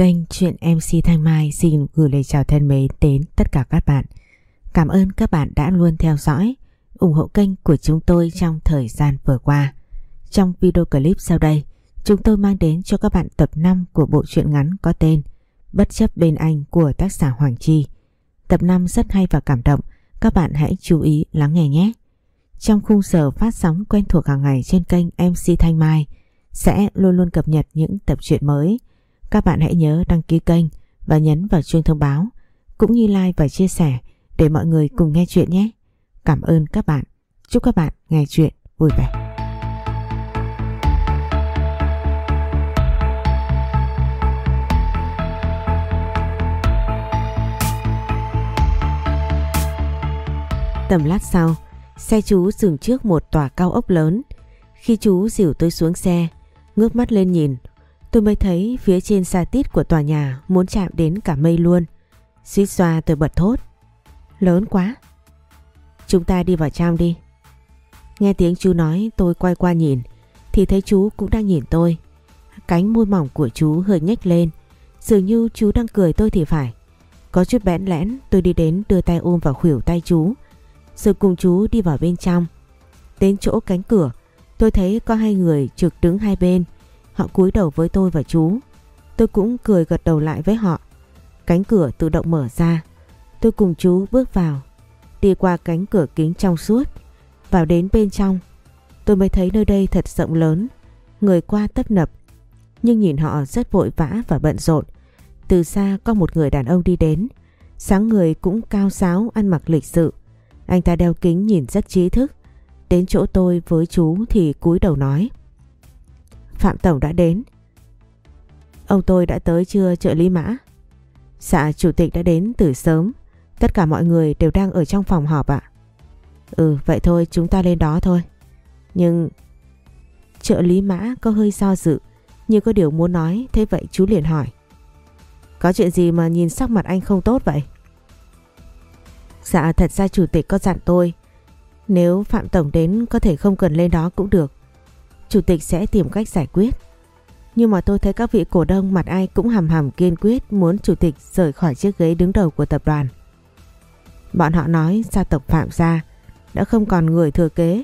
Kênh Chuyện MC Thanh Mai xin gửi lời chào thân mến đến tất cả các bạn. Cảm ơn các bạn đã luôn theo dõi, ủng hộ kênh của chúng tôi trong thời gian vừa qua. Trong video clip sau đây, chúng tôi mang đến cho các bạn tập 5 của bộ truyện ngắn có tên Bất chấp bên anh của tác giả Hoàng Chi. Tập 5 rất hay và cảm động, các bạn hãy chú ý lắng nghe nhé. Trong khung giờ phát sóng quen thuộc hàng ngày trên kênh MC Thanh Mai sẽ luôn luôn cập nhật những tập truyện mới. Các bạn hãy nhớ đăng ký kênh và nhấn vào chuông thông báo cũng như like và chia sẻ để mọi người cùng nghe chuyện nhé. Cảm ơn các bạn. Chúc các bạn nghe chuyện vui vẻ. Tầm lát sau, xe chú dừng trước một tòa cao ốc lớn. Khi chú dìu tôi xuống xe, ngước mắt lên nhìn, tôi mới thấy phía trên xa tít của tòa nhà muốn chạm đến cả mây luôn. Suýt xoa tôi bật thốt. Lớn quá. Chúng ta đi vào trong đi. Nghe tiếng chú nói, tôi quay qua nhìn, thì thấy chú cũng đang nhìn tôi. Cánh môi mỏng của chú hơi nhếch lên dường như chú đang cười tôi thì phải. Có chút bẽn lẽn, tôi đi đến đưa tay ôm vào khuỷu tay chú, rồi cùng chú đi vào bên trong. Đến chỗ cánh cửa, tôi thấy có hai người trực đứng hai bên. Họ cúi đầu với tôi và chú. Tôi cũng cười gật đầu lại với họ. Cánh cửa tự động mở ra. Tôi cùng chú bước vào. Đi qua cánh cửa kính trong suốt. Vào đến bên trong. Tôi mới thấy nơi đây thật rộng lớn. Người qua tấp nập. Nhưng nhìn họ rất vội vã và bận rộn. Từ xa có một người đàn ông đi đến. Sáng người cũng cao sáo ăn mặc lịch sự. Anh ta đeo kính nhìn rất trí thức. Đến chỗ tôi với chú thì cúi đầu nói. Phạm Tổng đã đến. Ông tôi đã tới chưa trợ lý mã? Dạ chủ tịch đã đến từ sớm. Tất cả mọi người đều đang ở trong phòng họp ạ. Ừ vậy thôi, chúng ta lên đó thôi. Nhưng trợ lý mã có hơi do dự, như có điều muốn nói, thế vậy chú liền hỏi. Có chuyện gì mà nhìn sắc mặt anh không tốt vậy? Dạ thật ra chủ tịch có dặn tôi, Nếu Phạm Tổng đến có thể không cần lên đó cũng được Chủ tịch sẽ tìm cách giải quyết. Nhưng mà tôi thấy các vị cổ đông mặt ai cũng hầm hầm kiên quyết Muốn chủ tịch rời khỏi chiếc ghế đứng đầu của tập đoàn. Bọn họ nói gia tộc Phạm gia Đã không còn người thừa kế,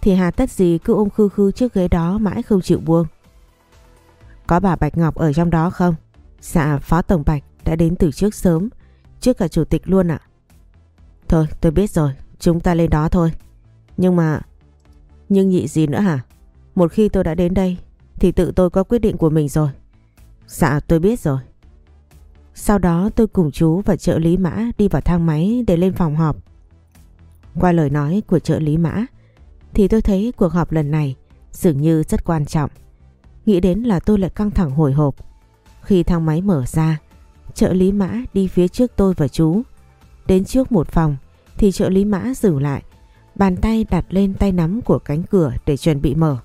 Thì hà tất gì cứ ôm khư khư chiếc ghế đó mãi không chịu buông. Có bà Bạch Ngọc ở trong đó không? Dạ Phó Tổng Bạch đã đến từ trước sớm, Trước cả chủ tịch luôn ạ. Thôi, tôi biết rồi, Chúng ta lên đó thôi. Nhưng mà, Nhưng nhị gì nữa hả? Một khi tôi đã đến đây Thì tự tôi có quyết định của mình rồi. Dạ tôi biết rồi. Sau đó tôi cùng chú và trợ lý mã Đi vào thang máy để lên phòng họp. Qua lời nói của trợ lý mã Thì tôi thấy cuộc họp lần này Dường như rất quan trọng. Nghĩ đến là tôi lại căng thẳng hồi hộp. Khi thang máy mở ra Trợ lý mã đi phía trước tôi và chú. Đến trước một phòng thì trợ lý mã dừng lại, bàn tay đặt lên tay nắm của cánh cửa để chuẩn bị mở.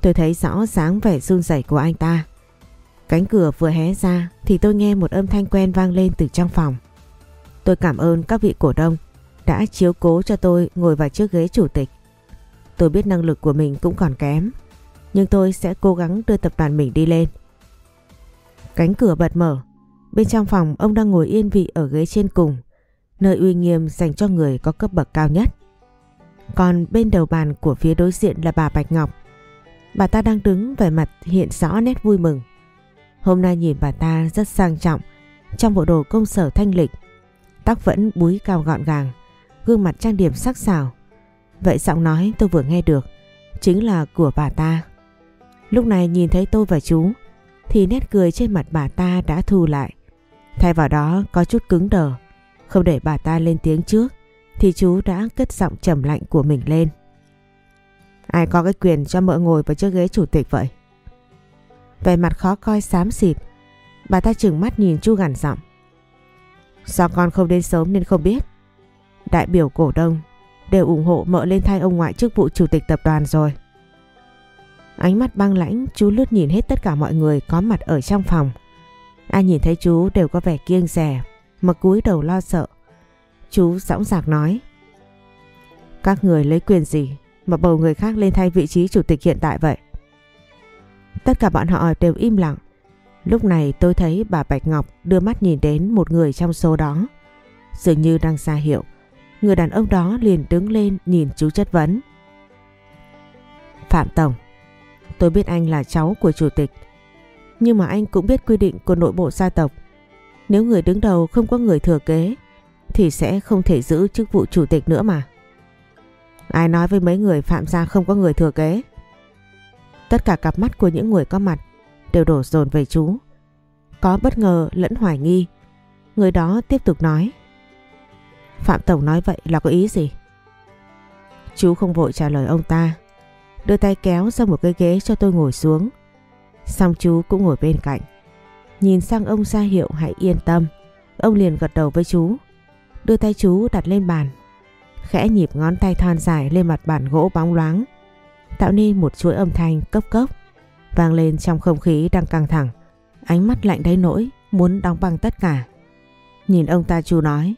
Tôi thấy rõ dáng vẻ run rẩy của anh ta. Cánh cửa vừa hé ra thì tôi nghe một âm thanh quen vang lên từ trong phòng. Tôi cảm ơn các vị cổ đông đã chiếu cố cho tôi ngồi vào chiếc ghế chủ tịch. Tôi biết năng lực của mình cũng còn kém, nhưng tôi sẽ cố gắng đưa tập đoàn mình đi lên. Cánh cửa bật mở, bên trong phòng ông đang ngồi yên vị ở ghế trên cùng nơi uy nghiêm dành cho người có cấp bậc cao nhất. Còn bên đầu bàn của phía đối diện là bà Bạch Ngọc. Bà ta đang đứng vẻ mặt hiện rõ nét vui mừng. Hôm nay nhìn bà ta rất sang trọng, trong bộ đồ công sở thanh lịch, tóc vẫn búi cao gọn gàng, gương mặt trang điểm sắc sảo. Vậy giọng nói tôi vừa nghe được chính là của bà ta. Lúc này nhìn thấy tôi và chú thì nét cười trên mặt bà ta đã thu lại. Thay vào đó có chút cứng đờ. Không để bà ta lên tiếng trước thì chú đã cất giọng trầm lạnh của mình lên. Ai có cái quyền cho mợ ngồi vào chiếc ghế chủ tịch vậy? Về mặt khó coi xám xịt, bà ta chừng mắt nhìn Chu gằn giọng. Do con không đến sớm nên không biết. Đại biểu cổ đông đều ủng hộ mợ lên thay ông ngoại chức vụ chủ tịch tập đoàn rồi. Ánh mắt băng lãnh chú lướt nhìn hết tất cả mọi người có mặt ở trong phòng. Ai nhìn thấy chú đều có vẻ kiêng rẻ mà cúi đầu lo sợ. Chú dõng dạc nói. Các người lấy quyền gì mà bầu người khác lên thay vị trí chủ tịch hiện tại vậy? Tất cả bọn họ đều im lặng. Lúc này tôi thấy bà Bạch Ngọc đưa mắt nhìn đến một người trong số đó. Dường như đang ra hiệu. Người đàn ông đó liền đứng lên nhìn chú chất vấn. Phạm Tổng, tôi biết anh là cháu của chủ tịch. Nhưng mà anh cũng biết quy định của nội bộ gia tộc. Nếu người đứng đầu không có người thừa kế thì sẽ không thể giữ chức vụ chủ tịch nữa mà. Ai nói với mấy người phạm gia không có người thừa kế? Tất cả cặp mắt của những người có mặt đều đổ dồn về chú. Có bất ngờ lẫn hoài nghi. Người đó tiếp tục nói. Phạm Tổng nói vậy là có ý gì? Chú không vội trả lời ông ta. Đưa tay kéo ra một cái ghế cho tôi ngồi xuống. Xong chú cũng ngồi bên cạnh. Nhìn sang ông ra hiệu hãy yên tâm. Ông liền gật đầu với chú. Đưa tay chú đặt lên bàn. Khẽ nhịp ngón tay thon dài lên mặt bàn gỗ bóng loáng. Tạo nên một chuỗi âm thanh cốc cốc. Vang lên trong không khí đang căng thẳng. Ánh mắt lạnh đáy nỗi muốn đóng băng tất cả. Nhìn ông ta chú nói.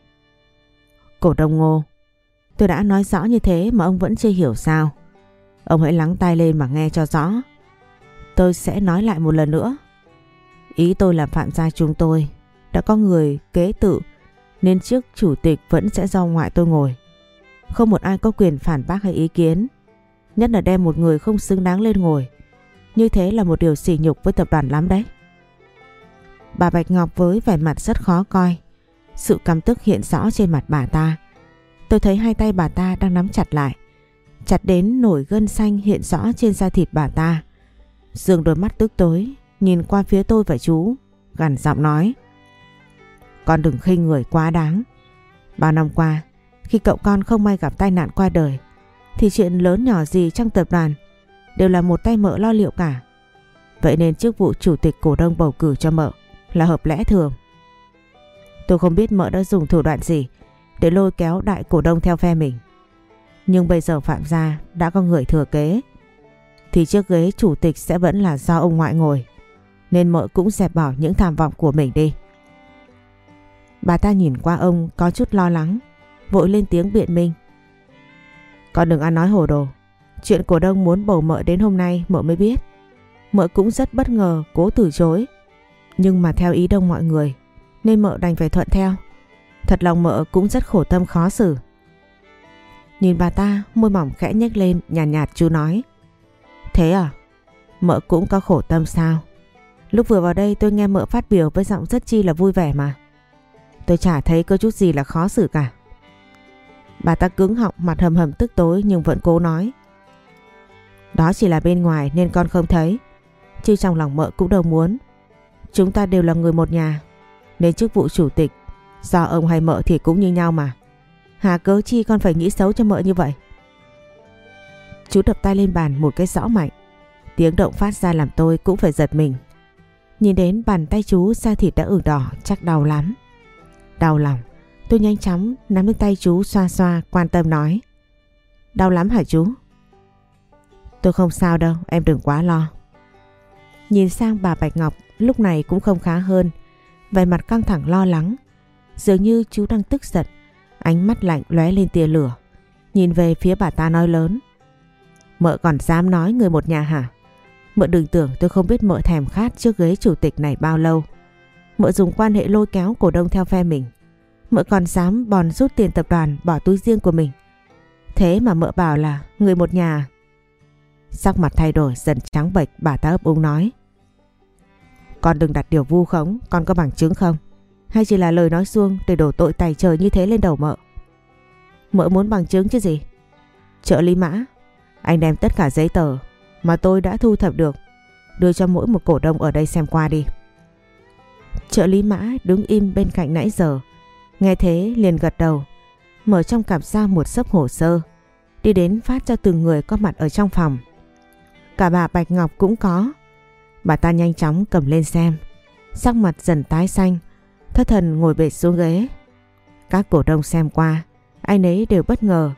Cổ đông ngô. Tôi đã nói rõ như thế mà ông vẫn chưa hiểu sao. Ông hãy lắng tai lên mà nghe cho rõ. Tôi sẽ nói lại một lần nữa. Ý tôi là phạm gia chúng tôi đã có người kế tự, nên trước chủ tịch vẫn sẽ do ngoại tôi ngồi. Không một ai có quyền phản bác hay ý kiến. Nhất là đem một người không xứng đáng lên ngồi. Như thế là một điều sỉ nhục với tập đoàn lắm đấy. Bà Bạch Ngọc với vẻ mặt rất khó coi. Sự căm tức hiện rõ trên mặt bà ta. Tôi thấy hai tay bà ta đang nắm chặt lại. Chặt đến nổi gân xanh hiện rõ trên da thịt bà ta. Dương đôi mắt tức tối, nhìn qua phía tôi và chú, gằn giọng nói. Con đừng khinh người quá đáng. Bao năm qua, khi cậu con không may gặp tai nạn qua đời, thì chuyện lớn nhỏ gì trong tập đoàn đều là một tay mợ lo liệu cả. Vậy nên chức vụ chủ tịch cổ đông bầu cử cho mợ là hợp lẽ thường. Tôi không biết mợ đã dùng thủ đoạn gì để lôi kéo đại cổ đông theo phe mình. Nhưng bây giờ Phạm Gia đã có người thừa kế thì chiếc ghế chủ tịch sẽ vẫn là do ông ngoại ngồi. Nên mợ cũng dẹp bỏ những tham vọng của mình đi. Bà ta nhìn qua ông có chút lo lắng, vội lên tiếng biện minh. Con đừng ăn nói hồ đồ. Chuyện cổ đông muốn bầu mợ đến hôm nay mợ mới biết. Mợ cũng rất bất ngờ cố từ chối. Nhưng mà theo ý đông mọi người nên mợ đành phải thuận theo. Thật lòng mợ cũng rất khổ tâm khó xử. Nhìn bà ta môi mỏng khẽ nhếch lên nhàn nhạt, nhạt chú nói. Thế à? Mợ cũng có khổ tâm sao? Lúc vừa vào đây tôi nghe mợ phát biểu với giọng rất chi là vui vẻ mà. Tôi chả thấy có chút gì là khó xử cả. Bà ta cứng họng, mặt hầm hầm tức tối nhưng vẫn cố nói. Đó chỉ là bên ngoài nên con không thấy. Chứ trong lòng mợ cũng đâu muốn. Chúng ta đều là người một nhà. Nên chức vụ chủ tịch, do ông hay mợ thì cũng như nhau mà. Hà cớ chi con phải nghĩ xấu cho mợ như vậy? Chú đập tay lên bàn một cái rõ mạnh. Tiếng động phát ra làm tôi cũng phải giật mình. Nhìn đến bàn tay chú, da thịt đã ửng đỏ, chắc đau lắm. Đau lòng. Tôi nhanh chóng nắm lấy tay chú xoa xoa quan tâm nói. Đau lắm hả chú? Tôi không sao đâu, em đừng quá lo. Nhìn sang bà Bạch Ngọc lúc này cũng không khá hơn. Vẻ mặt căng thẳng lo lắng. Dường như chú đang tức giận. Ánh mắt lạnh lóe lên tia lửa. Nhìn về phía bà ta nói lớn. Mợ còn dám nói người một nhà hả? Mợ đừng tưởng tôi không biết mợ thèm khát trước ghế chủ tịch này bao lâu. Mợ dùng quan hệ lôi kéo cổ đông theo phe mình. Mợ còn dám bòn rút tiền tập đoàn bỏ túi riêng của mình. Thế mà mợ bảo là người một nhà. Sắc mặt thay đổi dần trắng bệch bà ta ấp úng nói. Con đừng đặt điều vu khống, con có bằng chứng không? Hay chỉ là lời nói xuông để đổ tội tài trời như thế lên đầu mợ? Mợ muốn bằng chứng chứ gì? Trợ lý mã, anh đem tất cả giấy tờ mà tôi đã thu thập được đưa cho mỗi một cổ đông ở đây xem qua đi. Trợ lý mã đứng im bên cạnh nãy giờ. Nghe thế liền gật đầu. Mở trong cặp ra một sấp hồ sơ. Đi đến phát cho từng người có mặt ở trong phòng. Cả bà Bạch Ngọc cũng có. Bà ta nhanh chóng cầm lên xem. Sắc mặt dần tái xanh. Thất thần ngồi bệt xuống ghế. Các cổ đông xem qua. Ai nấy đều bất ngờ.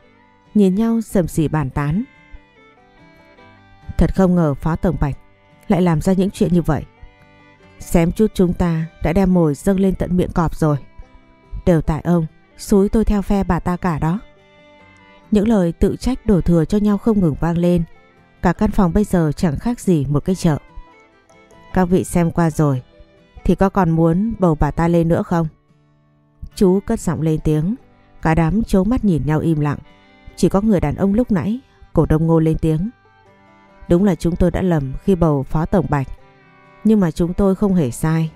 Nhìn nhau sầm xỉ bàn tán. Thật không ngờ Phó Tổng Bạch lại làm ra những chuyện như vậy. Xém chút chúng ta đã đem mồi dâng lên tận miệng cọp rồi. Đều tại ông, xúi tôi theo phe bà ta cả đó. Những lời tự trách đổ thừa cho nhau không ngừng vang lên. Cả căn phòng bây giờ chẳng khác gì một cái chợ. Các vị xem qua rồi, Thì có còn muốn bầu bà ta lên nữa không? Chú cất giọng lên tiếng. Cả đám chố mắt nhìn nhau im lặng. Chỉ có người đàn ông lúc nãy, cổ đông ngô lên tiếng. Đúng là chúng tôi đã lầm khi bầu phó tổng bạch. Nhưng mà chúng tôi không hề sai.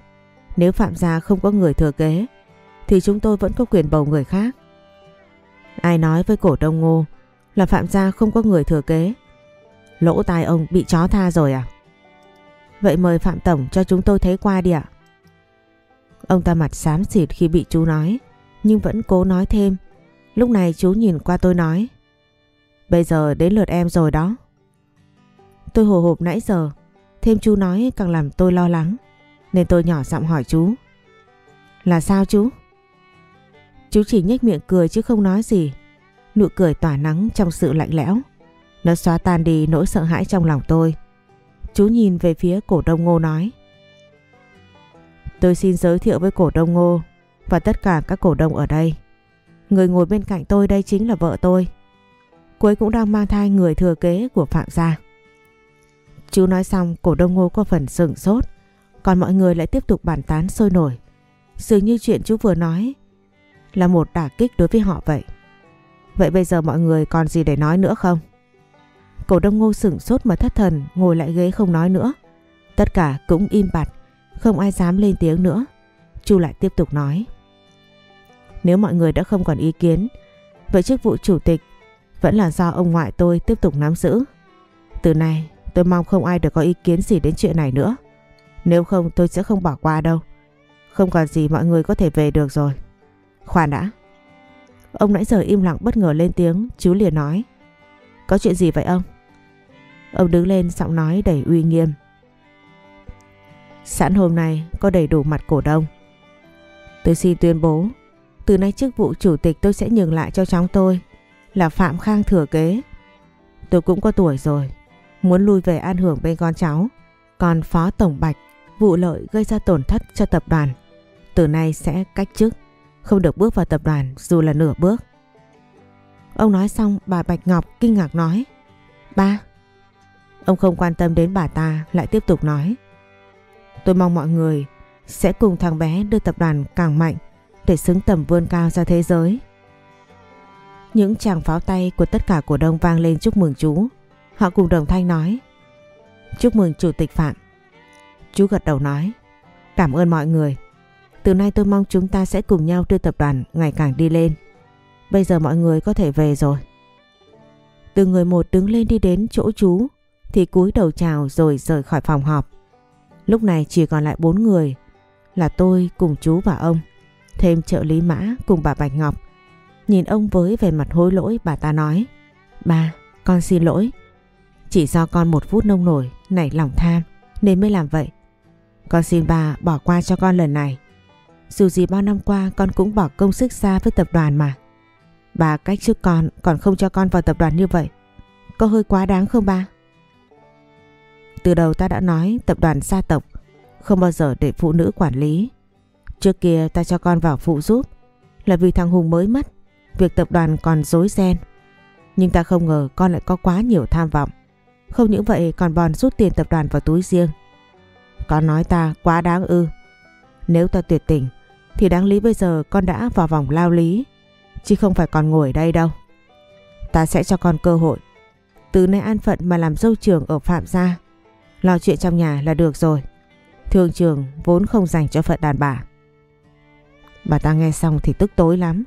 Nếu Phạm Gia không có người thừa kế, thì chúng tôi vẫn có quyền bầu người khác. Ai nói với cổ đông ngô là Phạm Gia không có người thừa kế? Lỗ tai ông bị chó tha rồi à? Vậy mời Phạm Tổng cho chúng tôi thấy qua đi ạ. Ông ta mặt xám xịt khi bị chú nói, nhưng vẫn cố nói thêm. Lúc này chú nhìn qua tôi nói. Bây giờ đến lượt em rồi đó. Tôi hồ hộp nãy giờ, thêm chú nói càng làm tôi lo lắng. Nên tôi nhỏ giọng hỏi chú. Là sao chú? Chú chỉ nhếch miệng cười chứ không nói gì. Nụ cười tỏa nắng trong sự lạnh lẽo. Nó xóa tan đi nỗi sợ hãi trong lòng tôi. Chú nhìn về phía cổ đông ngô nói. Tôi xin giới thiệu với cổ đông ngô và tất cả các cổ đông ở đây. Người ngồi bên cạnh tôi đây chính là vợ tôi. Cô ấy cũng đang mang thai người thừa kế của Phạm Gia. Chú nói xong, cổ đông ngô có phần sừng sốt. Còn mọi người lại tiếp tục bàn tán sôi nổi. Dường như chuyện chú vừa nói là một đả kích đối với họ vậy. Vậy bây giờ mọi người còn gì để nói nữa không? Cổ đông ngô sửng sốt mà thất thần ngồi lại ghế không nói nữa. Tất cả cũng im bặt, không ai dám lên tiếng nữa. Chu lại tiếp tục nói. Nếu mọi người đã không còn ý kiến, vậy chức vụ chủ tịch vẫn là do ông ngoại tôi tiếp tục nắm giữ. Từ nay tôi mong không ai được có ý kiến gì đến chuyện này nữa. Nếu không tôi sẽ không bỏ qua đâu. Không còn gì mọi người có thể về được rồi. Khoan đã. Ông nãy giờ im lặng bất ngờ lên tiếng, chú liền nói. Có chuyện gì vậy ông? Ông đứng lên giọng nói đầy uy nghiêm. Sẵn hôm nay có đầy đủ mặt cổ đông. Tôi xin tuyên bố, từ nay chức vụ chủ tịch tôi sẽ nhường lại cho cháu tôi là Phạm Khang thừa kế. Tôi cũng có tuổi rồi, muốn lui về an hưởng bên con cháu. Còn Phó Tổng Bạch, vụ lợi gây ra tổn thất cho tập đoàn. Từ nay sẽ cách chức, không được bước vào tập đoàn dù là nửa bước. Ông nói xong, bà Bạch Ngọc kinh ngạc nói, Ba, Ông không quan tâm đến bà ta, lại tiếp tục nói, Tôi mong mọi người sẽ cùng thằng bé đưa tập đoàn càng mạnh để xứng tầm vươn cao ra thế giới. Những chàng pháo tay của tất cả cổ đông vang lên chúc mừng chú. Họ cùng đồng thanh nói, Chúc mừng Chủ tịch Phạm. Chú gật đầu nói, Cảm ơn mọi người. Từ nay tôi mong chúng ta sẽ cùng nhau đưa tập đoàn ngày càng đi lên. Bây giờ mọi người có thể về rồi. Từ người một đứng lên đi đến chỗ chú thì cúi đầu chào rồi rời khỏi phòng họp. Lúc này chỉ còn lại bốn người là tôi cùng chú và ông. Thêm trợ lý mã cùng bà Bạch Ngọc. Nhìn ông với vẻ mặt hối lỗi bà ta nói Ba, con xin lỗi. Chỉ do con một phút nông nổi nảy lòng tham nên mới làm vậy. Con xin bà bỏ qua cho con lần này. Dù gì bao năm qua con cũng bỏ công sức xa với tập đoàn mà. Bà cách trước con còn không cho con vào tập đoàn như vậy. Có hơi quá đáng không ba? Từ đầu ta đã nói tập đoàn gia tộc không bao giờ để phụ nữ quản lý. Trước kia ta cho con vào phụ giúp là vì thằng Hùng mới mất, việc tập đoàn còn dối ren. Nhưng ta không ngờ con lại có quá nhiều tham vọng. Không những vậy còn bòn rút tiền tập đoàn vào túi riêng. Con nói ta quá đáng ư. Nếu ta tuyệt tình thì đáng lý bây giờ con đã vào vòng lao lý chứ không phải còn ngồi đây đâu. Ta sẽ cho con cơ hội. Từ nay an phận mà làm dâu trưởng ở Phạm Gia. Lo chuyện trong nhà là được rồi. Thường trường vốn không dành cho phận đàn bà. Bà ta nghe xong thì tức tối lắm.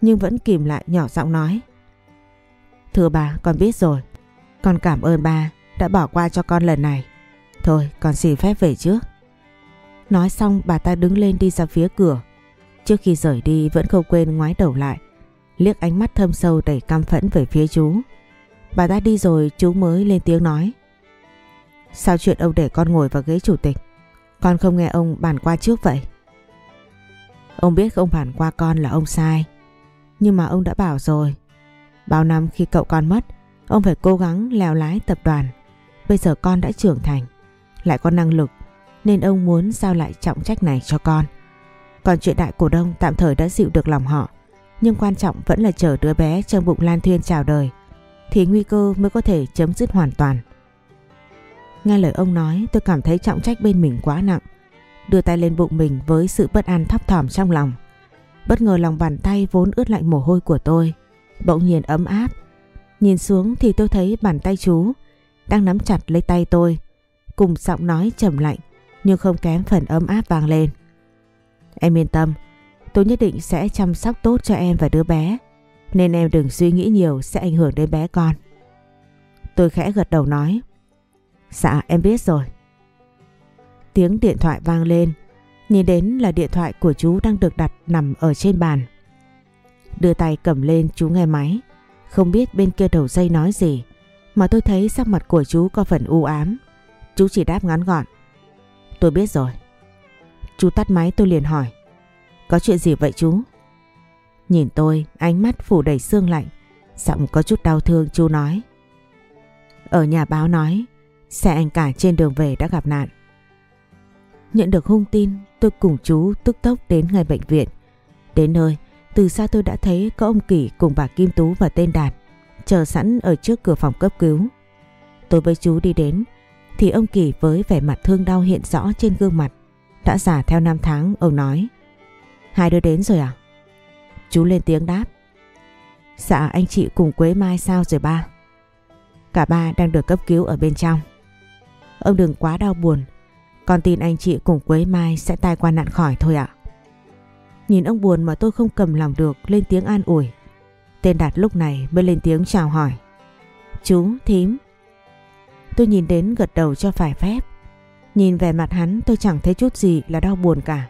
Nhưng vẫn kìm lại nhỏ giọng nói. Thưa bà, con biết rồi. Con cảm ơn bà đã bỏ qua cho con lần này. Thôi, con xin phép về trước. Nói xong bà ta đứng lên đi ra phía cửa. Trước khi rời đi vẫn không quên ngoái đầu lại liếc ánh mắt thâm sâu đầy căm phẫn về phía chú. Bà ta đi rồi chú mới lên tiếng nói. Sao chuyện ông để con ngồi vào ghế chủ tịch? Con không nghe ông bàn qua trước vậy. Ông biết ông bàn qua con là ông sai. Nhưng mà ông đã bảo rồi. Bao năm khi cậu con mất, ông phải cố gắng leo lái tập đoàn. Bây giờ con đã trưởng thành, lại có năng lực, nên ông muốn giao lại trọng trách này cho con. Còn chuyện đại cổ đông tạm thời đã dịu được lòng họ. Nhưng quan trọng vẫn là chờ đứa bé trong bụng Lan Thuyên chào đời Thì nguy cơ mới có thể chấm dứt hoàn toàn Nghe lời ông nói tôi cảm thấy trọng trách bên mình quá nặng đưa tay lên bụng mình với sự bất an thấp thỏm trong lòng. Bất ngờ lòng bàn tay vốn ướt lạnh mồ hôi của tôi, bỗng nhiên ấm áp. Nhìn xuống thì tôi thấy bàn tay chú đang nắm chặt lấy tay tôi, cùng giọng nói trầm lạnh nhưng không kém phần ấm áp vang lên. Em yên tâm, tôi nhất định sẽ chăm sóc tốt cho em và đứa bé, nên em đừng suy nghĩ nhiều sẽ ảnh hưởng đến bé con. Tôi khẽ gật đầu nói. Dạ em biết rồi. Tiếng điện thoại vang lên, nhìn đến là điện thoại của chú đang được đặt nằm ở trên bàn. Đưa tay cầm lên chú nghe máy, không biết bên kia đầu dây nói gì, mà tôi thấy sắc mặt của chú có phần u ám. Chú chỉ đáp ngắn gọn. Tôi biết rồi. Chú tắt máy tôi liền hỏi. Có chuyện gì vậy chú? Nhìn tôi, ánh mắt phủ đầy sương lạnh, giọng có chút đau thương chú nói. Ở nhà báo nói, xe anh cả trên đường về đã gặp nạn. Nhận được hung tin, tôi cùng chú tức tốc đến ngay bệnh viện. Đến nơi, từ xa tôi đã thấy có ông kỳ cùng bà Kim Tú và tên Đạt chờ sẵn ở trước cửa phòng cấp cứu. Tôi với chú đi đến, thì ông Kỳ với vẻ mặt thương đau hiện rõ trên gương mặt. Đã giả theo năm tháng, ông nói. Hai đứa đến rồi à? Chú lên tiếng đáp. Dạ anh chị cùng Quế Mai sao rồi ba? Cả ba đang được cấp cứu ở bên trong. Ông đừng quá đau buồn. Con tin anh chị cùng Quế Mai sẽ tai qua nạn khỏi thôi ạ. Nhìn ông buồn mà tôi không cầm lòng được lên tiếng an ủi. Tên Đạt lúc này mới lên tiếng chào hỏi. Chú, thím. Tôi nhìn đến gật đầu cho phải phép. Nhìn về mặt hắn, tôi chẳng thấy chút gì là đau buồn cả.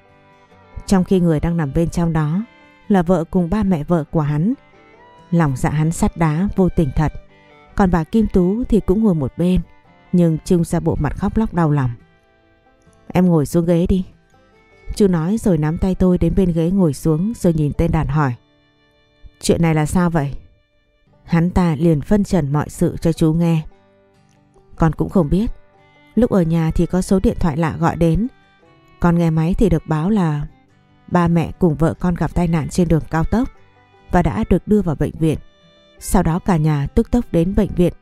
Trong khi người đang nằm bên trong đó là vợ cùng ba mẹ vợ của hắn. Lòng dạ hắn sắt đá vô tình thật. Còn bà Kim Tú thì cũng ngồi một bên, nhưng trưng ra bộ mặt khóc lóc đau lòng. Em ngồi xuống ghế đi. Chú nói rồi nắm tay tôi đến bên ghế ngồi xuống rồi nhìn tên đàn hỏi. Chuyện này là sao vậy? Hắn ta liền phân trần mọi sự cho chú nghe. Con cũng không biết. Lúc ở nhà thì có số điện thoại lạ gọi đến. Con nghe máy thì được báo là ba mẹ cùng vợ con gặp tai nạn trên đường cao tốc và đã được đưa vào bệnh viện. Sau đó cả nhà tức tốc đến bệnh viện.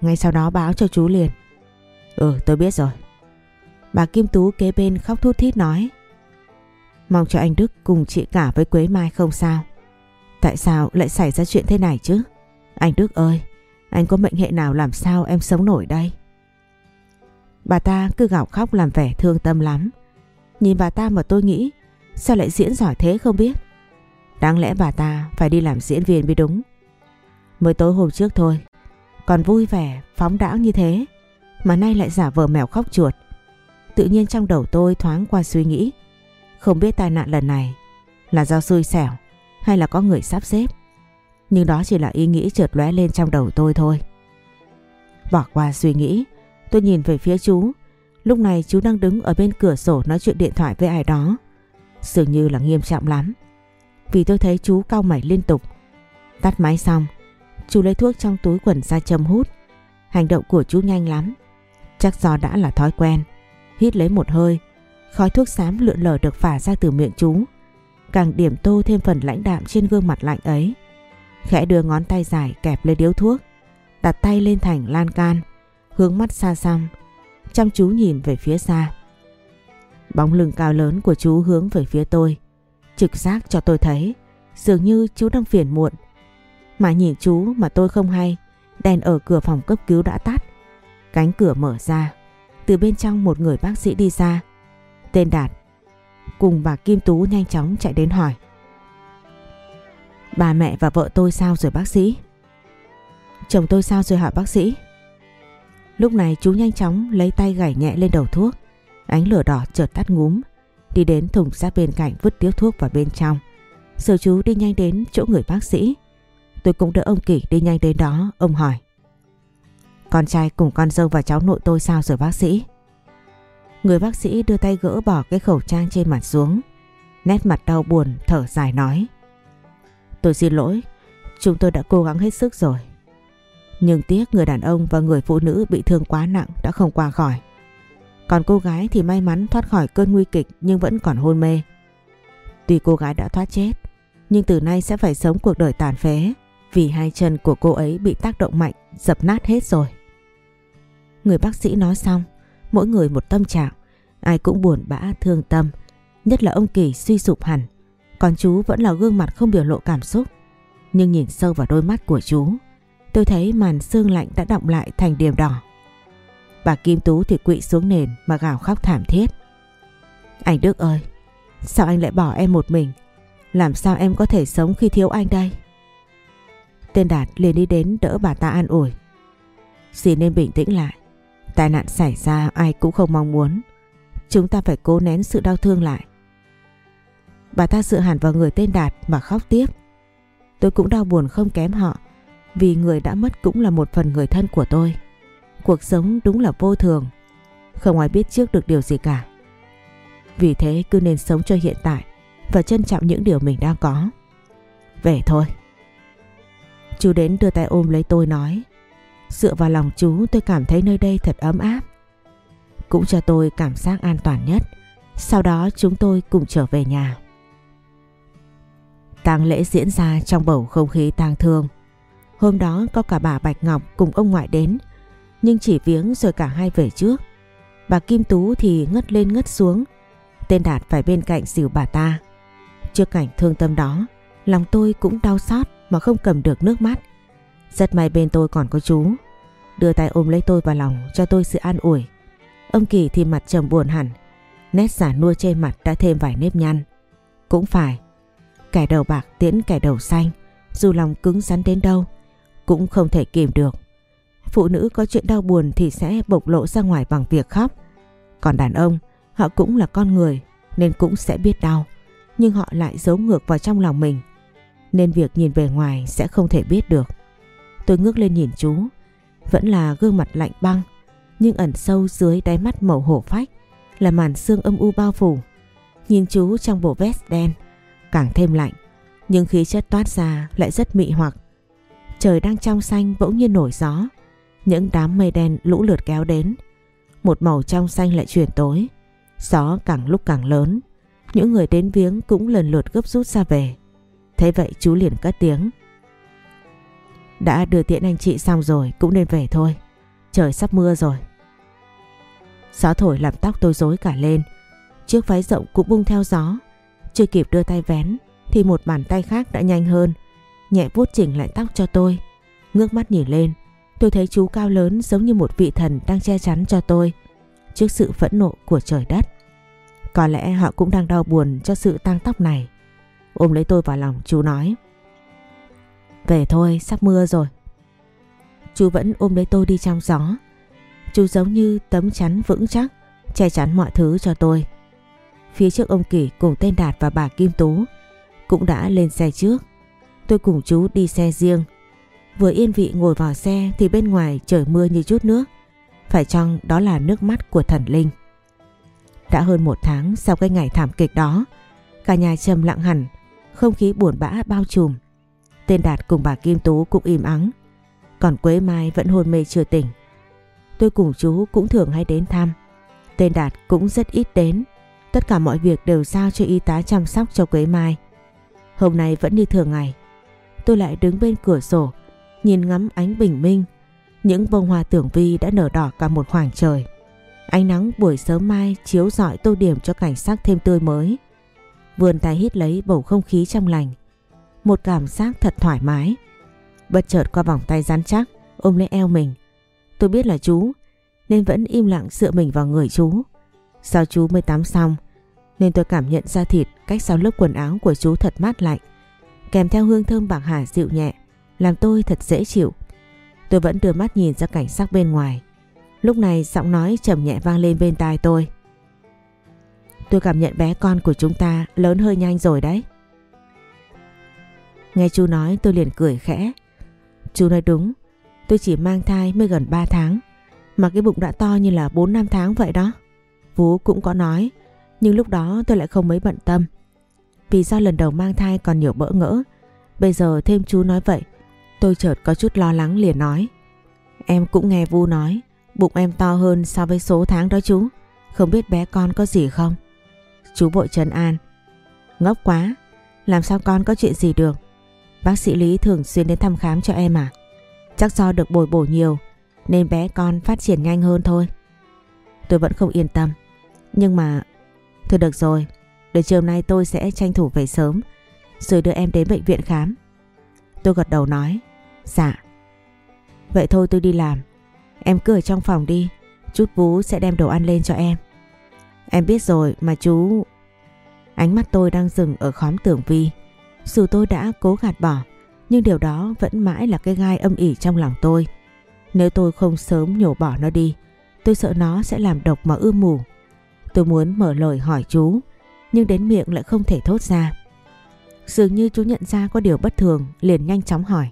Ngay sau đó báo cho chú liền. Ừ tôi biết rồi. Bà Kim Tú kế bên khóc thút thít nói. Mong cho anh Đức cùng chị cả với Quế Mai không sao. Tại sao lại xảy ra chuyện thế này chứ? Anh Đức ơi, anh có mệnh hệ nào làm sao em sống nổi đây? Bà ta cứ gào khóc làm vẻ thương tâm lắm. Nhìn bà ta mà tôi nghĩ sao lại diễn giỏi thế không biết. Đáng lẽ bà ta phải đi làm diễn viên mới đúng. Mới tối hôm trước thôi, còn vui vẻ, phóng đãng như thế, mà nay lại giả vờ mèo khóc chuột. Tự nhiên trong đầu tôi thoáng qua suy nghĩ, không biết tai nạn lần này là do xui xẻo hay là có người sắp xếp. Nhưng đó chỉ là ý nghĩ chợt lóe lên trong đầu tôi thôi. Bỏ qua suy nghĩ, tôi nhìn về phía chú. Lúc này chú đang đứng ở bên cửa sổ nói chuyện điện thoại với ai đó. Dường như là nghiêm trọng lắm. Vì tôi thấy chú cau mày liên tục. Tắt máy xong, chú lấy thuốc trong túi quần ra châm hút. Hành động của chú nhanh lắm. Chắc do đã là thói quen. Hít lấy một hơi, khói thuốc xám lượn lờ được phả ra từ miệng chú càng điểm tô thêm phần lãnh đạm trên gương mặt lạnh ấy. Khẽ đưa ngón tay dài kẹp lên điếu thuốc, đặt tay lên thành lan can, hướng mắt xa xăm, chăm chú nhìn về phía xa. Bóng lưng cao lớn của chú hướng về phía tôi, trực giác cho tôi thấy dường như chú đang phiền muộn. Mà nhìn chú mà tôi không hay, đèn ở cửa phòng cấp cứu đã tắt. Cánh cửa mở ra, từ bên trong một người bác sĩ đi ra. Tên Đạt cùng bà Kim Tú nhanh chóng chạy đến hỏi. Bà mẹ và vợ tôi sao rồi bác sĩ? Chồng tôi sao rồi hả bác sĩ? Lúc này chú nhanh chóng lấy tay gảy nhẹ lên đầu thuốc. Ánh lửa đỏ chợt tắt ngúm. Đi đến thùng rác bên cạnh vứt điếu thuốc vào bên trong. Rồi chú đi nhanh đến chỗ người bác sĩ. Tôi cũng đỡ ông Kỷ đi nhanh đến đó. Ông hỏi. Con trai cùng con dâu và cháu nội tôi sao rồi bác sĩ? Người bác sĩ đưa tay gỡ bỏ cái khẩu trang trên mặt xuống. Nét mặt đau buồn thở dài nói. Tôi xin lỗi, chúng tôi đã cố gắng hết sức rồi. Nhưng tiếc người đàn ông và người phụ nữ bị thương quá nặng đã không qua khỏi. Còn cô gái thì may mắn thoát khỏi cơn nguy kịch nhưng vẫn còn hôn mê. Tuy cô gái đã thoát chết, nhưng từ nay sẽ phải sống cuộc đời tàn phế vì hai chân của cô ấy bị tác động mạnh, dập nát hết rồi. Người bác sĩ nói xong, mỗi người một tâm trạng. Ai cũng buồn bã thương tâm, nhất là ông Kỳ suy sụp hẳn. Còn chú vẫn là gương mặt không biểu lộ cảm xúc. Nhưng nhìn sâu vào đôi mắt của chú, tôi thấy màn xương lạnh đã động lại thành điểm đỏ. Bà Kim Tú thì quỵ xuống nền mà gào khóc thảm thiết. Anh Đức ơi, sao anh lại bỏ em một mình? Làm sao em có thể sống khi thiếu anh đây? Tên Đạt liền đi đến đỡ bà ta an ủi. Xin nên bình tĩnh lại. Tai nạn xảy ra ai cũng không mong muốn. Chúng ta phải cố nén sự đau thương lại. Bà ta dựa hẳn vào người tên Đạt mà khóc tiếp. Tôi cũng đau buồn không kém họ vì người đã mất cũng là một phần người thân của tôi. Cuộc sống đúng là vô thường. Không ai biết trước được điều gì cả. Vì thế cứ nên sống cho hiện tại và trân trọng những điều mình đang có. Về thôi. Chú đến đưa tay ôm lấy tôi nói, Dựa vào lòng chú tôi cảm thấy nơi đây thật ấm áp Cũng cho tôi cảm giác an toàn nhất Sau đó chúng tôi cùng trở về nhà tang lễ diễn ra trong bầu không khí tang thương Hôm đó có cả bà Bạch Ngọc cùng ông ngoại đến, Nhưng chỉ viếng rồi cả hai về trước Bà Kim Tú thì ngất lên ngất xuống, Tên Đạt phải bên cạnh dìu bà ta Trước cảnh thương tâm đó, Lòng tôi cũng đau xót mà không cầm được nước mắt. Rất may bên tôi còn có chú. Đưa tay ôm lấy tôi vào lòng cho tôi sự an ủi. Ông Kỳ thì mặt trầm buồn hẳn. Nét giả nua trên mặt đã thêm vài nếp nhăn. Cũng phải. Kẻ đầu bạc tiễn kẻ đầu xanh. Dù lòng cứng rắn đến đâu. Cũng không thể kìm được. Phụ nữ có chuyện đau buồn thì sẽ bộc lộ ra ngoài bằng việc khóc. Còn đàn ông, họ cũng là con người nên cũng sẽ biết đau. Nhưng họ lại giấu ngược vào trong lòng mình nên việc nhìn về ngoài sẽ không thể biết được. Tôi ngước lên nhìn chú, vẫn là gương mặt lạnh băng, nhưng ẩn sâu dưới đáy mắt màu hổ phách là màn xương âm u bao phủ. Nhìn chú trong bộ vest đen, càng thêm lạnh, nhưng khí chất toát ra lại rất mị hoặc. Trời đang trong xanh bỗng nhiên nổi gió, những đám mây đen lũ lượt kéo đến. Một màu trong xanh lại chuyển tối, gió càng lúc càng lớn. Những người đến viếng cũng lần lượt gấp rút ra về. Thế vậy chú liền cất tiếng. Đã đưa tiện anh chị xong rồi cũng nên về thôi. Trời sắp mưa rồi. Gió thổi làm tóc tôi rối cả lên. Chiếc váy rộng cũng bung theo gió. Chưa kịp đưa tay vén thì một bàn tay khác đã nhanh hơn. Nhẹ vuốt chỉnh lại tóc cho tôi. Ngước mắt nhìn lên. Tôi thấy chú cao lớn giống như một vị thần đang che chắn cho tôi. Trước sự phẫn nộ của trời đất. Có lẽ họ cũng đang đau buồn cho sự tăng tóc này. Ôm lấy tôi vào lòng, chú nói Về thôi, sắp mưa rồi Chú vẫn ôm lấy tôi đi trong gió Chú giống như tấm chắn vững chắc, Che chắn mọi thứ cho tôi Phía trước ông Kỳ cùng tên Đạt và bà Kim Tú Cũng đã lên xe trước Tôi cùng chú đi xe riêng Vừa yên vị ngồi vào xe Thì bên ngoài trời mưa như chút nước Phải chăng đó là nước mắt của thần linh Đã hơn một tháng sau cái ngày thảm kịch đó, Cả nhà trầm lặng hẳn, không khí buồn bã bao trùm. Tên Đạt cùng bà Kim Tú cũng im ắng. Còn Quế Mai vẫn hôn mê chưa tỉnh. Tôi cùng chú cũng thường hay đến thăm. Tên Đạt cũng rất ít đến. Tất cả mọi việc đều giao cho y tá chăm sóc cho Quế Mai. Hôm nay vẫn như thường ngày. Tôi lại đứng bên cửa sổ, nhìn ngắm ánh bình minh. Những bông hoa tưởng vi đã nở đỏ cả một khoảng trời. Ánh nắng buổi sớm mai chiếu rọi tô điểm cho cảnh sắc thêm tươi mới. vườn tay hít lấy bầu không khí trong lành. Một cảm giác thật thoải mái. Bất chợt qua vòng tay rắn chắc, ôm lấy eo mình. Tôi biết là chú, nên vẫn im lặng dựa mình vào người chú. sau chú mới tắm xong, nên tôi cảm nhận ra thịt cách sau lớp quần áo của chú thật mát lạnh. Kèm theo hương thơm bạc hà dịu nhẹ, làm tôi thật dễ chịu. Tôi vẫn đưa mắt nhìn ra cảnh sắc bên ngoài. Lúc này giọng nói trầm nhẹ vang lên bên tai tôi. Tôi cảm nhận bé con của chúng ta lớn hơi nhanh rồi đấy. Nghe chú nói tôi liền cười khẽ. Chú nói đúng, tôi chỉ mang thai mới gần 3 tháng, mà cái bụng đã to như là 4 năm tháng vậy đó. Vú cũng có nói, nhưng lúc đó tôi lại không mấy bận tâm. Vì do lần đầu mang thai còn nhiều bỡ ngỡ, bây giờ thêm chú nói vậy, tôi chợt có chút lo lắng liền nói. Em cũng nghe Vu nói, bụng em to hơn so với số tháng đó chú, không biết bé con có gì không? Chú vội trấn an. Ngốc quá, làm sao con có chuyện gì được? Bác sĩ Lý thường xuyên đến thăm khám cho em à? Chắc do được bồi bổ nhiều nên bé con phát triển nhanh hơn thôi. Tôi vẫn không yên tâm. Nhưng mà... Thôi được rồi, để chiều nay tôi sẽ tranh thủ về sớm rồi đưa em đến bệnh viện khám. Tôi gật đầu nói, dạ. Vậy thôi tôi đi làm, em cứ ở trong phòng đi, chút Vũ sẽ đem đồ ăn lên cho em. Em biết rồi mà chú... Ánh mắt tôi đang dừng ở khóm tưởng vi. Dù tôi đã cố gạt bỏ, nhưng điều đó vẫn mãi là cái gai âm ỉ trong lòng tôi. Nếu tôi không sớm nhổ bỏ nó đi, tôi sợ nó sẽ làm độc mà ưa mù. Tôi muốn mở lời hỏi chú, nhưng đến miệng lại không thể thốt ra. Dường như chú nhận ra có điều bất thường liền nhanh chóng hỏi.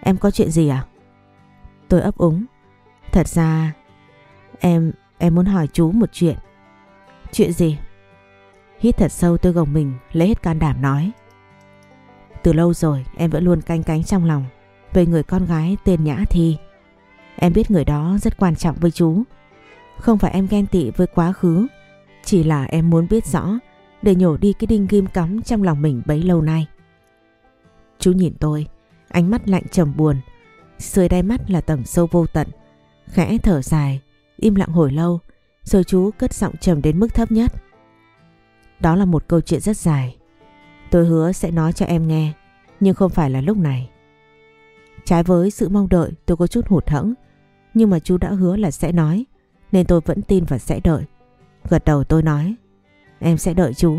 Em có chuyện gì à? Tôi ấp úng. Thật ra em em muốn hỏi chú một chuyện. Chuyện gì? Hít thật sâu tôi gồng mình lấy hết can đảm nói. Từ lâu rồi em vẫn luôn canh cánh trong lòng về người con gái tên Nhã Thi. Em biết người đó rất quan trọng với chú. Không phải em ghen tị với quá khứ, chỉ là em muốn biết rõ để nhổ đi cái đinh ghim cắm trong lòng mình bấy lâu nay. Chú nhìn tôi, ánh mắt lạnh trầm buồn, dưới đáy mắt là tầng sâu vô tận, khẽ thở dài, im lặng hồi lâu, rồi chú cất giọng trầm đến mức thấp nhất. Đó là một câu chuyện rất dài, tôi hứa sẽ nói cho em nghe, nhưng không phải là lúc này. Trái với sự mong đợi tôi có chút hụt hẫng, nhưng mà chú đã hứa là sẽ nói, nên tôi vẫn tin và sẽ đợi. Gật đầu tôi nói, Em sẽ đợi chú.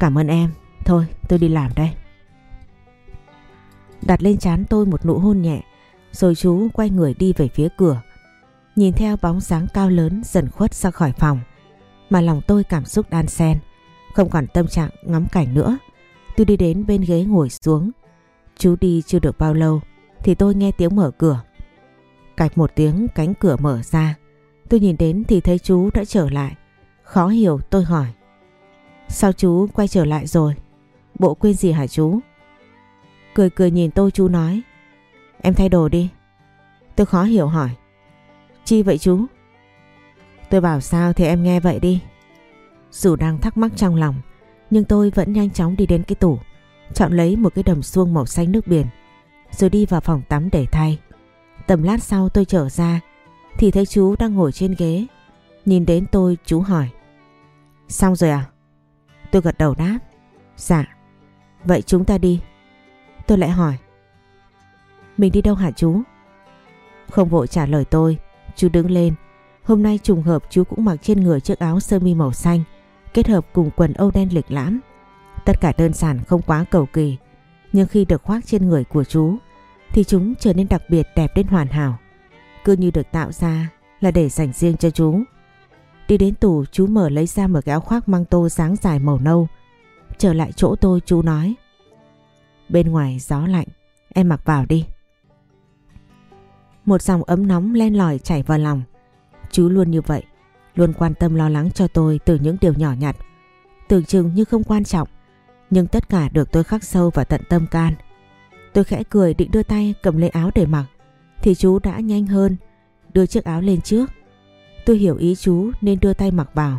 Cảm ơn em. Thôi, tôi đi làm đây. Đặt lên chán tôi một nụ hôn nhẹ. Rồi chú quay người đi về phía cửa. Nhìn theo bóng sáng cao lớn dần khuất ra khỏi phòng. Mà lòng tôi cảm xúc đan xen. Không còn tâm trạng ngắm cảnh nữa. Tôi đi đến bên ghế ngồi xuống. Chú đi chưa được bao lâu. Thì tôi nghe tiếng mở cửa. Cạch một tiếng, cánh cửa mở ra. Tôi nhìn đến thì thấy chú đã trở lại. Khó hiểu tôi hỏi. Sao chú quay trở lại rồi? Bộ quên gì hả chú? Cười cười nhìn tôi chú nói. Em thay đồ đi. Tôi khó hiểu hỏi. Chi vậy chú? Tôi bảo sao thì em nghe vậy đi. Dù đang thắc mắc trong lòng, nhưng tôi vẫn nhanh chóng đi đến cái tủ, chọn lấy một cái đầm suông màu xanh nước biển, rồi đi vào phòng tắm để thay. Tầm lát sau tôi trở ra, thì thấy chú đang ngồi trên ghế. Nhìn đến tôi chú hỏi. Xong rồi à? Tôi gật đầu đáp. Dạ. Vậy chúng ta đi. Tôi lại hỏi. Mình đi đâu hả chú? Không vội trả lời tôi. Chú đứng lên. Hôm nay trùng hợp chú cũng mặc trên người chiếc áo sơ mi màu xanh, kết hợp cùng quần âu đen lịch lãm. Tất cả đơn giản không quá cầu kỳ. Nhưng khi được khoác trên người của chú, thì chúng trở nên đặc biệt đẹp đến hoàn hảo. Cứ như được tạo ra là để dành riêng cho chú. Đi đến tủ chú mở lấy ra một cái áo khoác mang tô dáng dài màu nâu. Trở lại chỗ tôi chú nói. Bên ngoài gió lạnh, em mặc vào đi. Một dòng ấm nóng len lỏi chảy vào lòng. Chú luôn như vậy, luôn quan tâm lo lắng cho tôi từ những điều nhỏ nhặt. Tưởng chừng như không quan trọng, nhưng tất cả được tôi khắc sâu và tận tâm can. Tôi khẽ cười định đưa tay cầm lấy áo để mặc, thì chú đã nhanh hơn, đưa chiếc áo lên trước Tôi hiểu ý chú nên đưa tay mặc vào.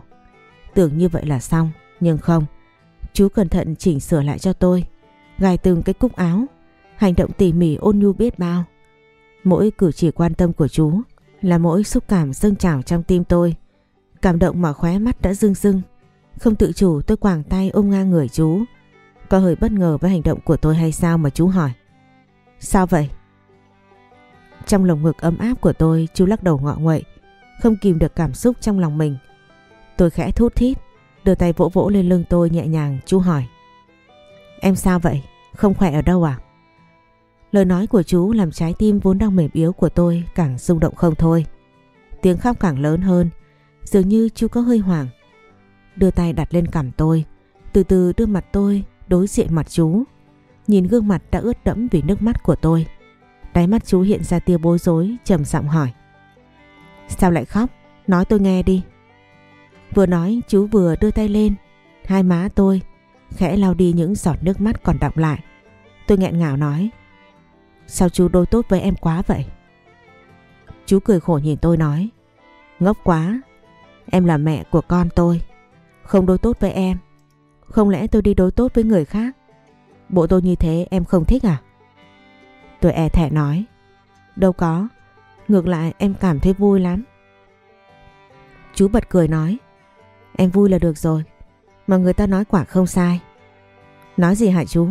Tưởng như vậy là xong, nhưng không. Chú cẩn thận chỉnh sửa lại cho tôi, gài từng cái cúc áo, hành động tỉ mỉ ôn nhu biết bao. Mỗi cử chỉ quan tâm của chú là mỗi xúc cảm dâng trào trong tim tôi. Cảm động mà khóe mắt đã rưng rưng. Không tự chủ tôi quàng tay ôm ngang người chú. Có hơi bất ngờ với hành động của tôi hay sao mà chú hỏi. Sao vậy? Trong lồng ngực ấm áp của tôi chú lắc đầu ngọ nguậy không kìm được cảm xúc trong lòng mình. Tôi khẽ thút thít, đưa tay vỗ vỗ lên lưng tôi nhẹ nhàng, chú hỏi. Em sao vậy? Không khỏe ở đâu à? Lời nói của chú làm trái tim vốn đang mềm yếu của tôi càng rung động không thôi. Tiếng khóc càng lớn hơn, dường như chú có hơi hoảng. Đưa tay đặt lên cằm tôi, từ từ đưa mặt tôi đối diện mặt chú. Nhìn gương mặt đã ướt đẫm vì nước mắt của tôi. Đáy mắt chú hiện ra tia bối rối, trầm giọng hỏi. Sao lại khóc? Nói tôi nghe đi. Vừa nói, chú vừa đưa tay lên. Hai má tôi khẽ lau đi những giọt nước mắt còn đọng lại. Tôi nghẹn ngào nói. Sao chú đối tốt với em quá vậy? Chú cười khổ nhìn tôi nói. Ngốc quá. Em là mẹ của con tôi. Không đối tốt với em. Không lẽ tôi đi đối tốt với người khác? Bộ tôi như thế em không thích à? Tôi e thẻ nói. Đâu có. Ngược lại em cảm thấy vui lắm. Chú bật cười nói. Em vui là được rồi. Mà người ta nói quả không sai. Nói gì hả chú?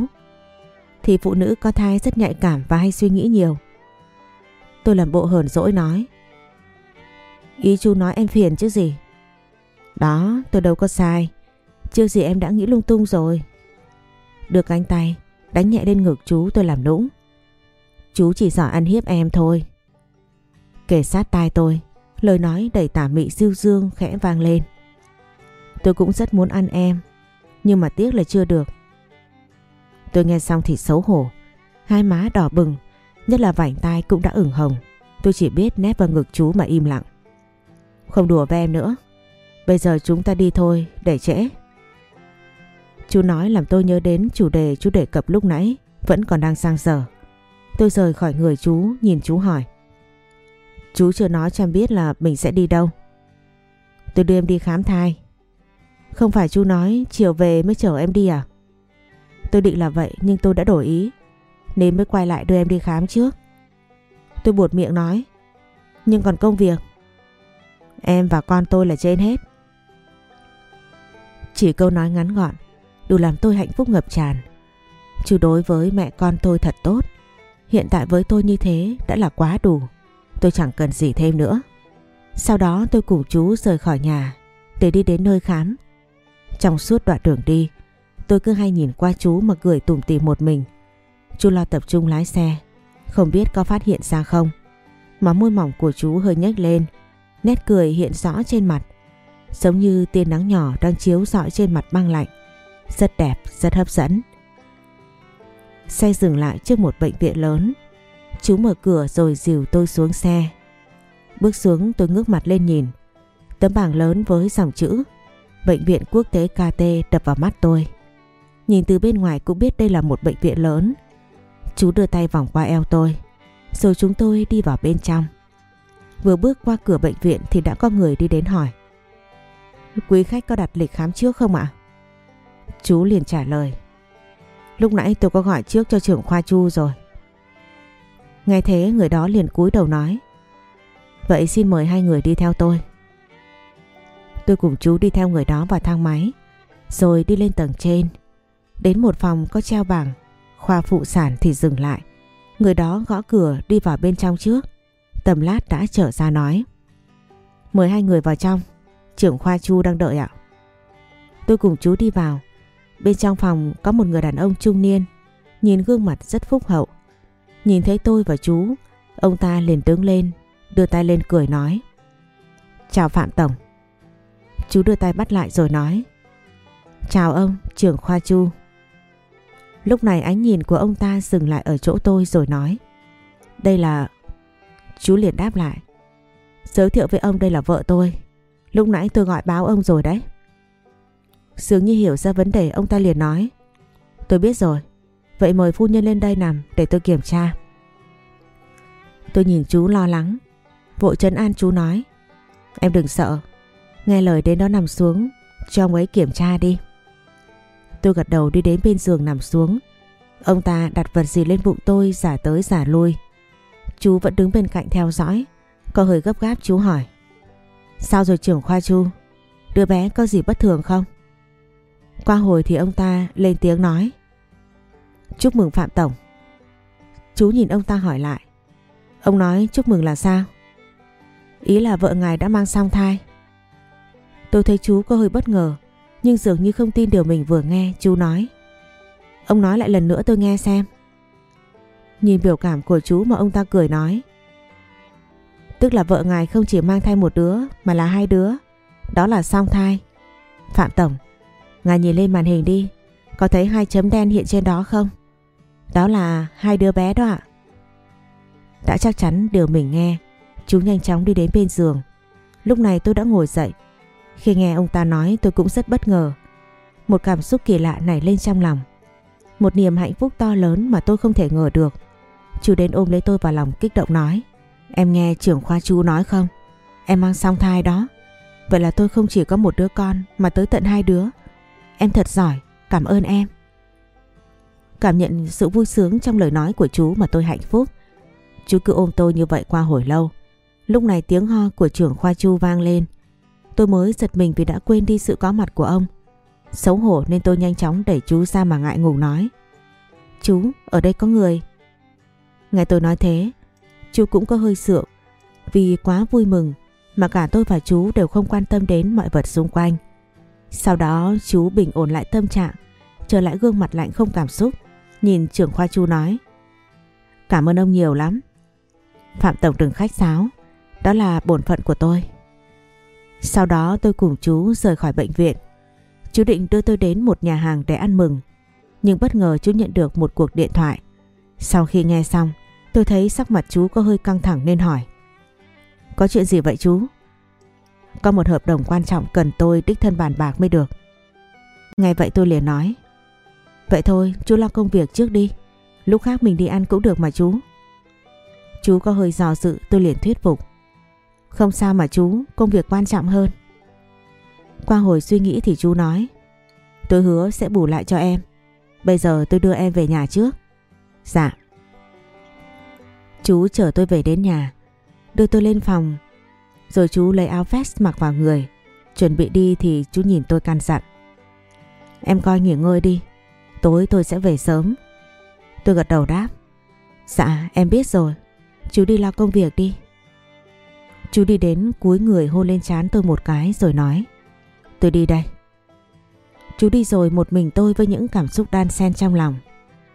Thì phụ nữ có thai rất nhạy cảm và hay suy nghĩ nhiều. Tôi làm bộ hờn dỗi nói. Ý chú nói em phiền chứ gì. Đó, tôi đâu có sai. Chưa gì em đã nghĩ lung tung rồi. Được cánh tay, đánh nhẹ lên ngực chú tôi làm nũng. Chú chỉ giỏi ăn hiếp em thôi kề sát tai tôi, lời nói đầy tả mị siêu dương khẽ vang lên. Tôi cũng rất muốn ăn em, nhưng mà tiếc là chưa được. Tôi nghe xong thì xấu hổ, hai má đỏ bừng, nhất là vảnh tai cũng đã ửng hồng. Tôi chỉ biết nép vào ngực chú mà im lặng. Không đùa với em nữa, bây giờ chúng ta đi thôi, để trễ. Chú nói làm tôi nhớ đến chủ đề chú đề cập lúc nãy, vẫn còn đang sang giờ. Tôi rời khỏi người chú, nhìn chú hỏi. Chú chưa nói cho em biết là mình sẽ đi đâu. Tôi đưa em đi khám thai. Không phải chú nói chiều về mới chở em đi à? Tôi định là vậy, nhưng tôi đã đổi ý. Nên mới quay lại đưa em đi khám trước. Tôi buột miệng nói. Nhưng còn công việc. Em và con tôi là trên hết. Chỉ câu nói ngắn gọn, đủ làm tôi hạnh phúc ngập tràn. Chú đối với mẹ con tôi thật tốt. Hiện tại với tôi như thế đã là quá đủ. Tôi chẳng cần gì thêm nữa. Sau đó tôi cùng chú rời khỏi nhà để đi đến nơi khám. Trong suốt đoạn đường đi, tôi cứ hay nhìn qua chú mà cười tủm tỉm một mình. Chú lo tập trung lái xe, không biết có phát hiện ra không. Mà môi mỏng của chú hơi nhếch lên, nét cười hiện rõ trên mặt. Giống như tia nắng nhỏ đang chiếu rọi trên mặt băng lạnh. Rất đẹp, rất hấp dẫn. Xe dừng lại trước một bệnh viện lớn. Chú mở cửa rồi dìu tôi xuống xe. Bước xuống, tôi ngước mặt lên nhìn. Tấm bảng lớn với dòng chữ, Bệnh viện quốc tế KT đập vào mắt tôi. Nhìn từ bên ngoài cũng biết đây là một bệnh viện lớn. Chú đưa tay vòng qua eo tôi. Rồi chúng tôi đi vào bên trong. Vừa bước qua cửa bệnh viện thì đã có người đi đến hỏi. Quý khách có đặt lịch khám trước không ạ? Chú liền trả lời. Lúc nãy tôi có gọi trước cho trưởng khoa Chu rồi. Nghe thế người đó liền cúi đầu nói. Vậy xin mời hai người đi theo tôi. Tôi cùng chú đi theo người đó vào thang máy. Rồi đi lên tầng trên. Đến một phòng có treo bảng. Khoa phụ sản thì dừng lại. Người đó gõ cửa đi vào bên trong trước. Tầm lát đã trở ra nói. Mời hai người vào trong. Trưởng khoa Chu đang đợi ạ. Tôi cùng chú đi vào. Bên trong phòng có một người đàn ông trung niên, nhìn gương mặt rất phúc hậu. Nhìn thấy tôi và chú, ông ta liền đứng lên, đưa tay lên cười nói. Chào Phạm Tổng. Chú đưa tay bắt lại rồi nói. Chào ông, trưởng khoa Chu. Lúc này ánh nhìn của ông ta dừng lại ở chỗ tôi rồi nói. Đây là... Chú liền đáp lại. Giới thiệu với ông đây là vợ tôi. Lúc nãy tôi gọi báo ông rồi đấy. sướng như hiểu ra vấn đề ông ta liền nói Tôi biết rồi Vậy mời phu nhân lên đây nằm để tôi kiểm tra Tôi nhìn chú lo lắng. Vội trấn an chú nói, Em đừng sợ. Nghe lời đến đó nằm xuống, Cho ông ấy kiểm tra đi. Tôi gật đầu đi đến bên giường nằm xuống. Ông ta đặt vật gì lên bụng tôi, giả tới giả lui. Chú vẫn đứng bên cạnh theo dõi, Có hơi gấp gáp chú hỏi, Sao rồi trưởng khoa chu? Đứa bé có gì bất thường không? Qua hồi thì ông ta lên tiếng nói, Chúc mừng Phạm Tổng. Chú nhìn ông ta hỏi lại Ông nói, chúc mừng là sao? Ý là vợ ngài đã mang song thai. Tôi thấy chú có hơi bất ngờ, Nhưng dường như không tin điều mình vừa nghe, Chú nói. Ông nói lại lần nữa tôi nghe xem. Nhìn biểu cảm của chú mà ông ta cười nói. Tức là vợ ngài không chỉ mang thai một đứa, Mà là hai đứa. Đó là song thai. Phạm Tổng, Ngài nhìn lên màn hình đi. Có thấy hai chấm đen hiện trên đó không? Đó là hai đứa bé đó ạ. Đã chắc chắn điều mình nghe. Chú nhanh chóng đi đến bên giường. Lúc này tôi đã ngồi dậy. Khi nghe ông ta nói tôi cũng rất bất ngờ. Một cảm xúc kỳ lạ nảy lên trong lòng. Một niềm hạnh phúc to lớn mà tôi không thể ngờ được. Chú đến ôm lấy tôi vào lòng kích động nói Em nghe trưởng khoa chú nói không? Em mang song thai đó. Vậy là tôi không chỉ có một đứa con Mà tới tận hai đứa. Em thật giỏi, cảm ơn em. Cảm nhận sự vui sướng trong lời nói của chú mà tôi hạnh phúc. Chú cứ ôm tôi như vậy qua hồi lâu. Lúc này tiếng ho của trưởng khoa Chu vang lên. Tôi mới giật mình vì đã quên đi sự có mặt của ông. Xấu hổ nên tôi nhanh chóng đẩy chú ra mà ngại ngùng nói. Chú, ở đây có người. Nghe tôi nói thế, chú cũng có hơi sượng vì quá vui mừng mà cả tôi và chú đều không quan tâm đến mọi vật xung quanh. Sau đó chú bình ổn lại tâm trạng, trở lại gương mặt lạnh không cảm xúc, nhìn trưởng khoa chu nói. Cảm ơn ông nhiều lắm. Phạm Tổng đừng khách sáo, đó là bổn phận của tôi. Sau đó tôi cùng chú rời khỏi bệnh viện. Chú định đưa tôi đến một nhà hàng để ăn mừng. Nhưng bất ngờ chú nhận được một cuộc điện thoại. Sau khi nghe xong, tôi thấy sắc mặt chú có hơi căng thẳng nên hỏi. Có chuyện gì vậy chú? Có một hợp đồng quan trọng cần tôi đích thân bàn bạc mới được. Ngay vậy tôi liền nói. Vậy thôi, chú lo công việc trước đi. Lúc khác mình đi ăn cũng được mà chú. Chú có hơi dò dự tôi liền thuyết phục. Không sao mà chú, công việc quan trọng hơn. Qua hồi suy nghĩ thì chú nói. Tôi hứa sẽ bù lại cho em. Bây giờ tôi đưa em về nhà trước. Dạ. Chú chở tôi về đến nhà. Đưa tôi lên phòng. Rồi chú lấy áo vest mặc vào người. Chuẩn bị đi thì chú nhìn tôi can dặn. Em coi nghỉ ngơi đi. Tối tôi sẽ về sớm. Tôi gật đầu đáp. Dạ em biết rồi. Chú đi lo công việc đi. Chú đi đến cúi người hôn lên chán tôi một cái rồi nói. Tôi đi đây. Chú đi rồi một mình tôi với những cảm xúc đan xen trong lòng.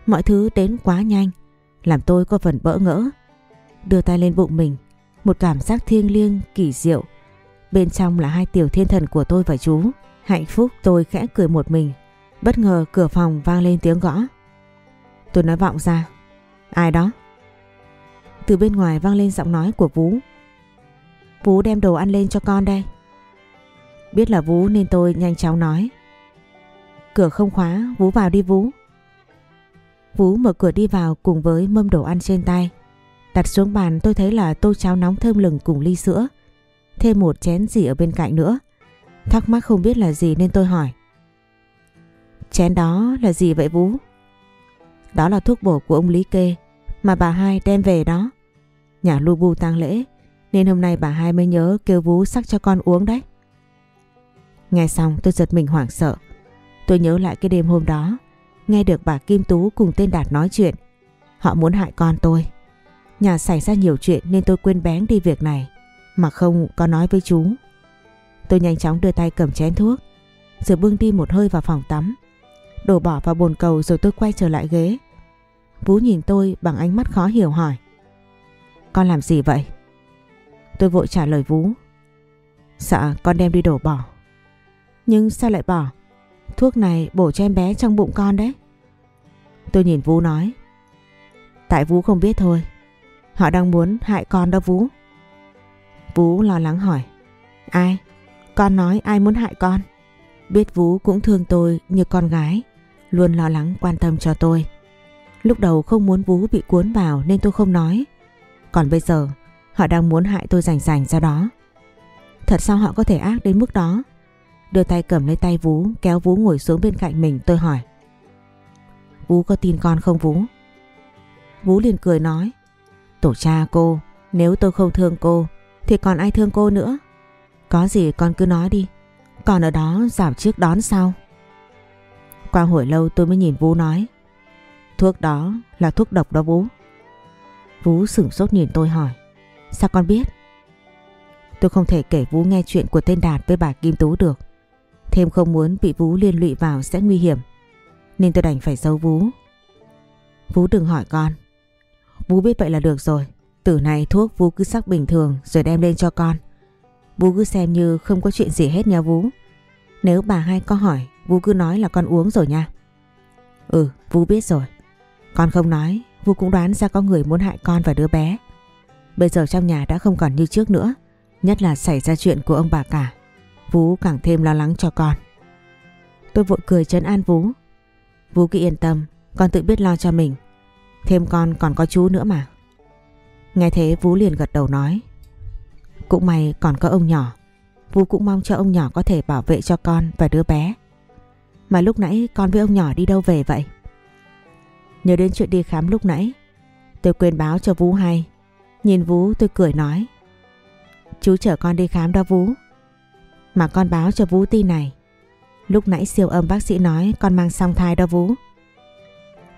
Mọi thứ đến quá nhanh, làm tôi có phần bỡ ngỡ. Đưa tay lên bụng mình, một cảm giác thiêng liêng, kỳ diệu. Bên trong là hai tiểu thiên thần của tôi và chú. Hạnh phúc tôi khẽ cười một mình. Bất ngờ cửa phòng vang lên tiếng gõ. Tôi nói vọng ra. Ai đó? Từ bên ngoài vang lên giọng nói của Vũ. Vũ đem đồ ăn lên cho con đây. Biết là Vũ nên tôi nhanh chóng nói. Cửa không khóa, Vũ vào đi Vũ. Vũ mở cửa đi vào cùng với mâm đồ ăn trên tay. Đặt xuống bàn tôi thấy là tô cháo nóng thơm lừng cùng ly sữa. Thêm một chén gì ở bên cạnh nữa. Thắc mắc không biết là gì nên tôi hỏi. Chén đó là gì vậy Vũ? Đó là thuốc bổ của ông Lý Kê mà bà hai đem về đó. Nhà lu bu tang lễ, nên hôm nay bà hai mới nhớ kêu Vú sắc cho con uống đấy. Nghe xong tôi giật mình hoảng sợ. Tôi nhớ lại cái đêm hôm đó, nghe được bà Kim Tú cùng tên Đạt nói chuyện. Họ muốn hại con tôi. Nhà xảy ra nhiều chuyện nên tôi quên bén đi việc này, mà không có nói với chú. Tôi nhanh chóng đưa tay cầm chén thuốc, rồi bưng đi một hơi vào phòng tắm. Đổ bỏ vào bồn cầu rồi tôi quay trở lại ghế. Vũ nhìn tôi bằng ánh mắt khó hiểu hỏi. Con làm gì vậy? Tôi vội trả lời Vũ. Sợ con đem đi đổ bỏ. Nhưng sao lại bỏ? Thuốc này bổ cho em bé trong bụng con đấy. Tôi nhìn Vũ nói. Tại Vũ không biết thôi. Họ đang muốn hại con đó Vũ. Vũ lo lắng hỏi. Ai? Con nói ai muốn hại con? Biết Vũ cũng thương tôi như con gái. Luôn lo lắng quan tâm cho tôi. Lúc đầu không muốn Vũ bị cuốn vào nên tôi không nói. Còn bây giờ họ đang muốn hại tôi rành rành ra đó. Thật sao họ có thể ác đến mức đó? Đưa tay cầm lấy tay Vũ kéo Vũ ngồi xuống bên cạnh mình tôi hỏi. Vũ có tin con không Vũ? Vũ liền cười nói. Tổ cha cô, nếu tôi không thương cô thì còn ai thương cô nữa? Có gì con cứ nói đi. Còn ở đó giảm trước đón sau. Qua hồi lâu tôi mới nhìn Vũ nói. Thuốc đó là thuốc độc đó Vũ. Vũ sửng sốt nhìn tôi hỏi. Sao con biết? Tôi không thể kể Vũ nghe chuyện của tên Đạt với bà Kim Tú được. Thêm không muốn bị Vũ liên lụy vào sẽ nguy hiểm. Nên tôi đành phải giấu Vũ. Vũ đừng hỏi con. Vũ biết vậy là được rồi. Từ này thuốc Vũ cứ sắc bình thường rồi đem lên cho con. Vũ cứ xem như không có chuyện gì hết nha Vũ. Nếu bà hai có hỏi, Vũ cứ nói là con uống rồi nha. Ừ, Vũ biết rồi. Con không nói, Vũ cũng đoán ra có người muốn hại con và đứa bé. Bây giờ trong nhà đã không còn như trước nữa, nhất là xảy ra chuyện của ông bà cả. Vũ càng thêm lo lắng cho con. Tôi vội cười trấn an Vũ. Vũ cứ yên tâm, con tự biết lo cho mình. Thêm con còn có chú nữa mà. Nghe thế Vũ liền gật đầu nói. Cũng may còn có ông nhỏ. Vũ cũng mong cho ông nhỏ có thể bảo vệ cho con và đứa bé. Mà lúc nãy con với ông nhỏ đi đâu về vậy? Nhớ đến chuyện đi khám lúc nãy Tôi quên báo cho Vũ hay Nhìn Vũ tôi cười nói Chú chở con đi khám đó Vũ Mà con báo cho Vũ tin này. Lúc nãy siêu âm bác sĩ nói con mang song thai đó Vũ.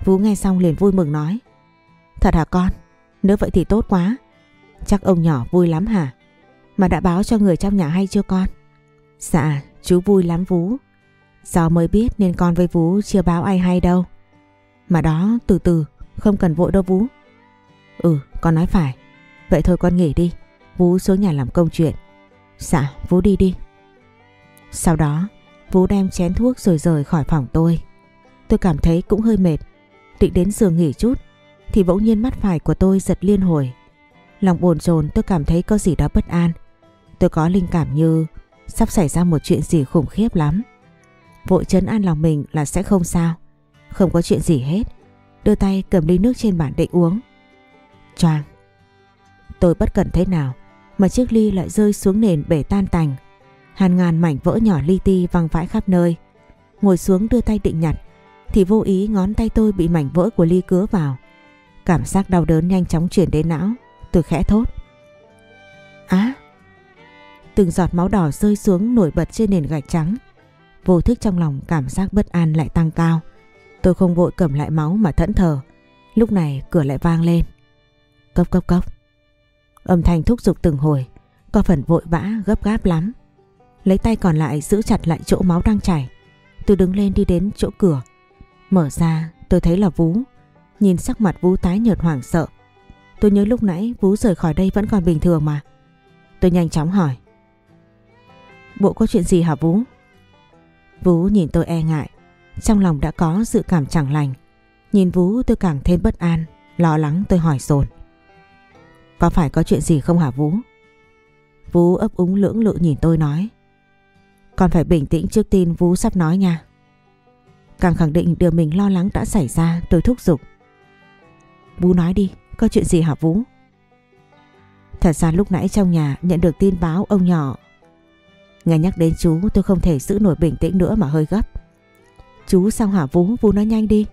Vũ nghe xong liền vui mừng nói. Thật hả con? Nếu vậy thì tốt quá. Chắc ông nhỏ vui lắm hả? Mà đã báo cho người trong nhà hay chưa con? Dạ, chú vui lắm Vũ. Do mới biết nên con với Vũ chưa báo ai hay đâu. Mà đó, từ từ, không cần vội đâu Vũ. Ừ, con nói phải. Vậy thôi con nghỉ đi. Vũ xuống nhà làm công chuyện. Dạ, Vũ đi đi. Sau đó, Vũ đem chén thuốc rồi rời khỏi phòng tôi. Tôi cảm thấy cũng hơi mệt. Định đến giường nghỉ chút thì bỗng nhiên mắt phải của tôi giật liên hồi. Lòng bồn chồn tôi cảm thấy có gì đó bất an. Tôi có linh cảm như sắp xảy ra một chuyện gì khủng khiếp lắm. Vội chấn an lòng mình là sẽ không sao. Không có chuyện gì hết. Đưa tay cầm ly nước trên bàn định uống. Choang. Tôi bất cẩn thế nào mà chiếc ly lại rơi xuống nền bể tan tành. Hàn ngàn mảnh vỡ nhỏ li ti văng vãi khắp nơi. Ngồi xuống đưa tay định nhặt, thì vô ý ngón tay tôi bị mảnh vỡ của ly cứa vào. Cảm giác đau đớn nhanh chóng chuyển đến não. Tôi khẽ thốt. Á! Từng giọt máu đỏ rơi xuống nổi bật trên nền gạch trắng. Vô thức trong lòng cảm giác bất an lại tăng cao. Tôi không vội cầm lại máu mà thẫn thờ. Lúc này cửa lại vang lên. Cốc cốc cốc. Âm thanh thúc giục từng hồi. Có phần vội vã, gấp gáp lắm. Lấy tay còn lại giữ chặt lại chỗ máu đang chảy. Tôi đứng lên đi đến chỗ cửa. Mở ra, tôi thấy là Vú. Nhìn sắc mặt Vú tái nhợt hoảng sợ. Tôi nhớ lúc nãy Vú rời khỏi đây vẫn còn bình thường mà. Tôi nhanh chóng hỏi. Bộ có chuyện gì hả Vú? Vú nhìn tôi e ngại. Trong lòng đã có dự cảm chẳng lành. Nhìn Vũ tôi càng thêm bất an. Lo lắng tôi hỏi dồn Có phải có chuyện gì không hả Vũ Vũ ấp úng lưỡng lự nhìn tôi nói. Con phải bình tĩnh trước tin Vũ sắp nói nha. Càng khẳng định điều mình lo lắng đã xảy ra tôi thúc giục. Vũ nói đi, có chuyện gì hả Vũ Thật ra lúc nãy trong nhà nhận được tin báo ông nhỏ. Nghe nhắc đến chú tôi không thể giữ nổi bình tĩnh nữa mà hơi gấp. Chú sang hỏa Vú, Vú nó nhanh đi.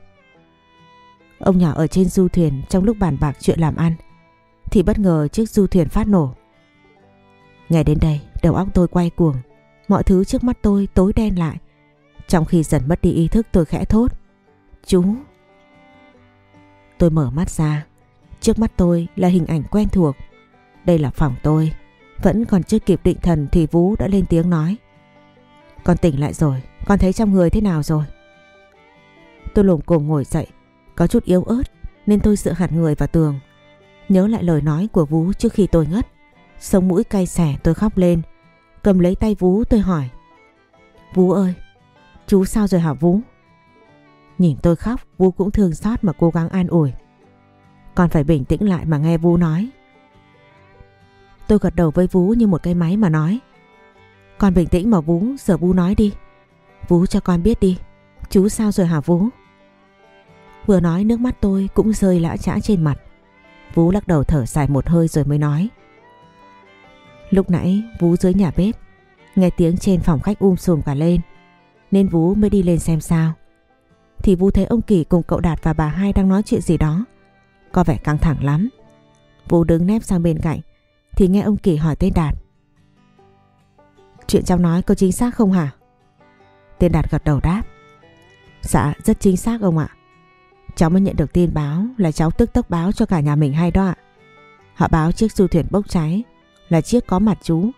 Ông nhỏ ở trên du thuyền trong lúc bàn bạc chuyện làm ăn thì bất ngờ chiếc du thuyền phát nổ. Nghe đến đây đầu óc tôi quay cuồng. Mọi thứ trước mắt tôi tối đen lại trong khi dần mất đi ý thức tôi khẽ thốt. Chú! Tôi mở mắt ra. Trước mắt tôi là hình ảnh quen thuộc. Đây là phòng tôi. Vẫn còn chưa kịp định thần thì Vũ đã lên tiếng nói. Con tỉnh lại rồi Con thấy trong người thế nào rồi? Tôi lồm cồm ngồi dậy. Có chút yếu ớt, Nên tôi dựa hẳn người vào tường. Nhớ lại lời nói của Vũ trước khi tôi ngất. Sống mũi cay xẻ tôi khóc lên. Cầm lấy tay Vũ tôi hỏi. Vũ ơi, Chú sao rồi hả Vũ? Nhìn tôi khóc Vũ cũng thương xót mà cố gắng an ủi. Còn phải bình tĩnh lại mà nghe Vũ nói. Tôi gật đầu với Vũ như một cái máy mà nói. Con bình tĩnh mà Vũ Giờ Vú nói đi. Vũ cho con biết đi. Chú sao rồi hả Vũ? Vừa nói nước mắt tôi cũng rơi lã chã trên mặt. Vũ lắc đầu thở dài một hơi rồi mới nói. Lúc nãy Vũ dưới nhà bếp, Nghe tiếng trên phòng khách um sùm cả lên, Nên Vũ mới đi lên xem sao. Thì Vũ thấy ông Kỳ cùng cậu Đạt và bà hai đang nói chuyện gì đó, Có vẻ căng thẳng lắm. Vũ đứng nép sang bên cạnh, Thì nghe ông Kỳ hỏi tên Đạt. Chuyện cháu nói có chính xác không hả? Tên Đạt gật đầu đáp. Dạ rất chính xác ông ạ. Cháu mới nhận được tin báo là cháu tức tốc báo cho cả nhà mình hay đó ạ Họ báo chiếc du thuyền bốc cháy là chiếc có mặt chú.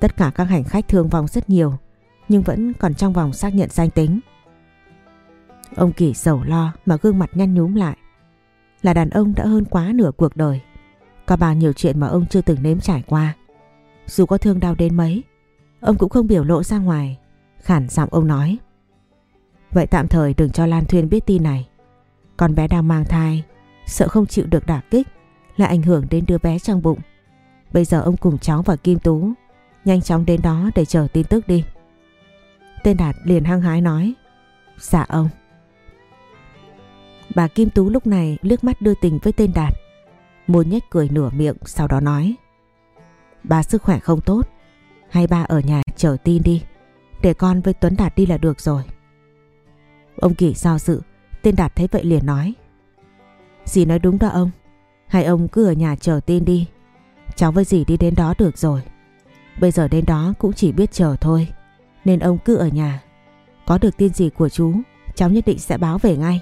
Tất cả các hành khách thương vong rất nhiều, nhưng vẫn còn trong vòng xác nhận danh tính. Ông Kỳ sầu lo mà gương mặt nhăn nhúm lại. Là đàn ông đã hơn quá nửa cuộc đời. Có bao nhiêu chuyện mà ông chưa từng nếm trải qua. Dù có thương đau đến mấy, ông cũng không biểu lộ ra ngoài. Khản giọng ông nói. Vậy tạm thời đừng cho Lan Thuyên biết tin này. Con bé đang mang thai, sợ không chịu được đả kích, lại ảnh hưởng đến đứa bé trong bụng. Bây giờ ông cùng cháu và Kim Tú nhanh chóng đến đó để chờ tin tức đi. Tên Đạt liền hăng hái nói Dạ ông. Bà Kim Tú lúc này liếc mắt đưa tình với tên Đạt. muốn nhếch cười nửa miệng sau đó nói Bà sức khỏe không tốt Hay ba ở nhà chờ tin đi Để con với Tuấn Đạt đi là được rồi Ông Kỳ do dự Tên Đạt thấy vậy liền nói Dì nói đúng đó ông Hai ông cứ ở nhà chờ tin đi Cháu với dì đi đến đó được rồi Bây giờ đến đó cũng chỉ biết chờ thôi. Nên ông cứ ở nhà. Có được tin gì của chú, cháu nhất định sẽ báo về ngay.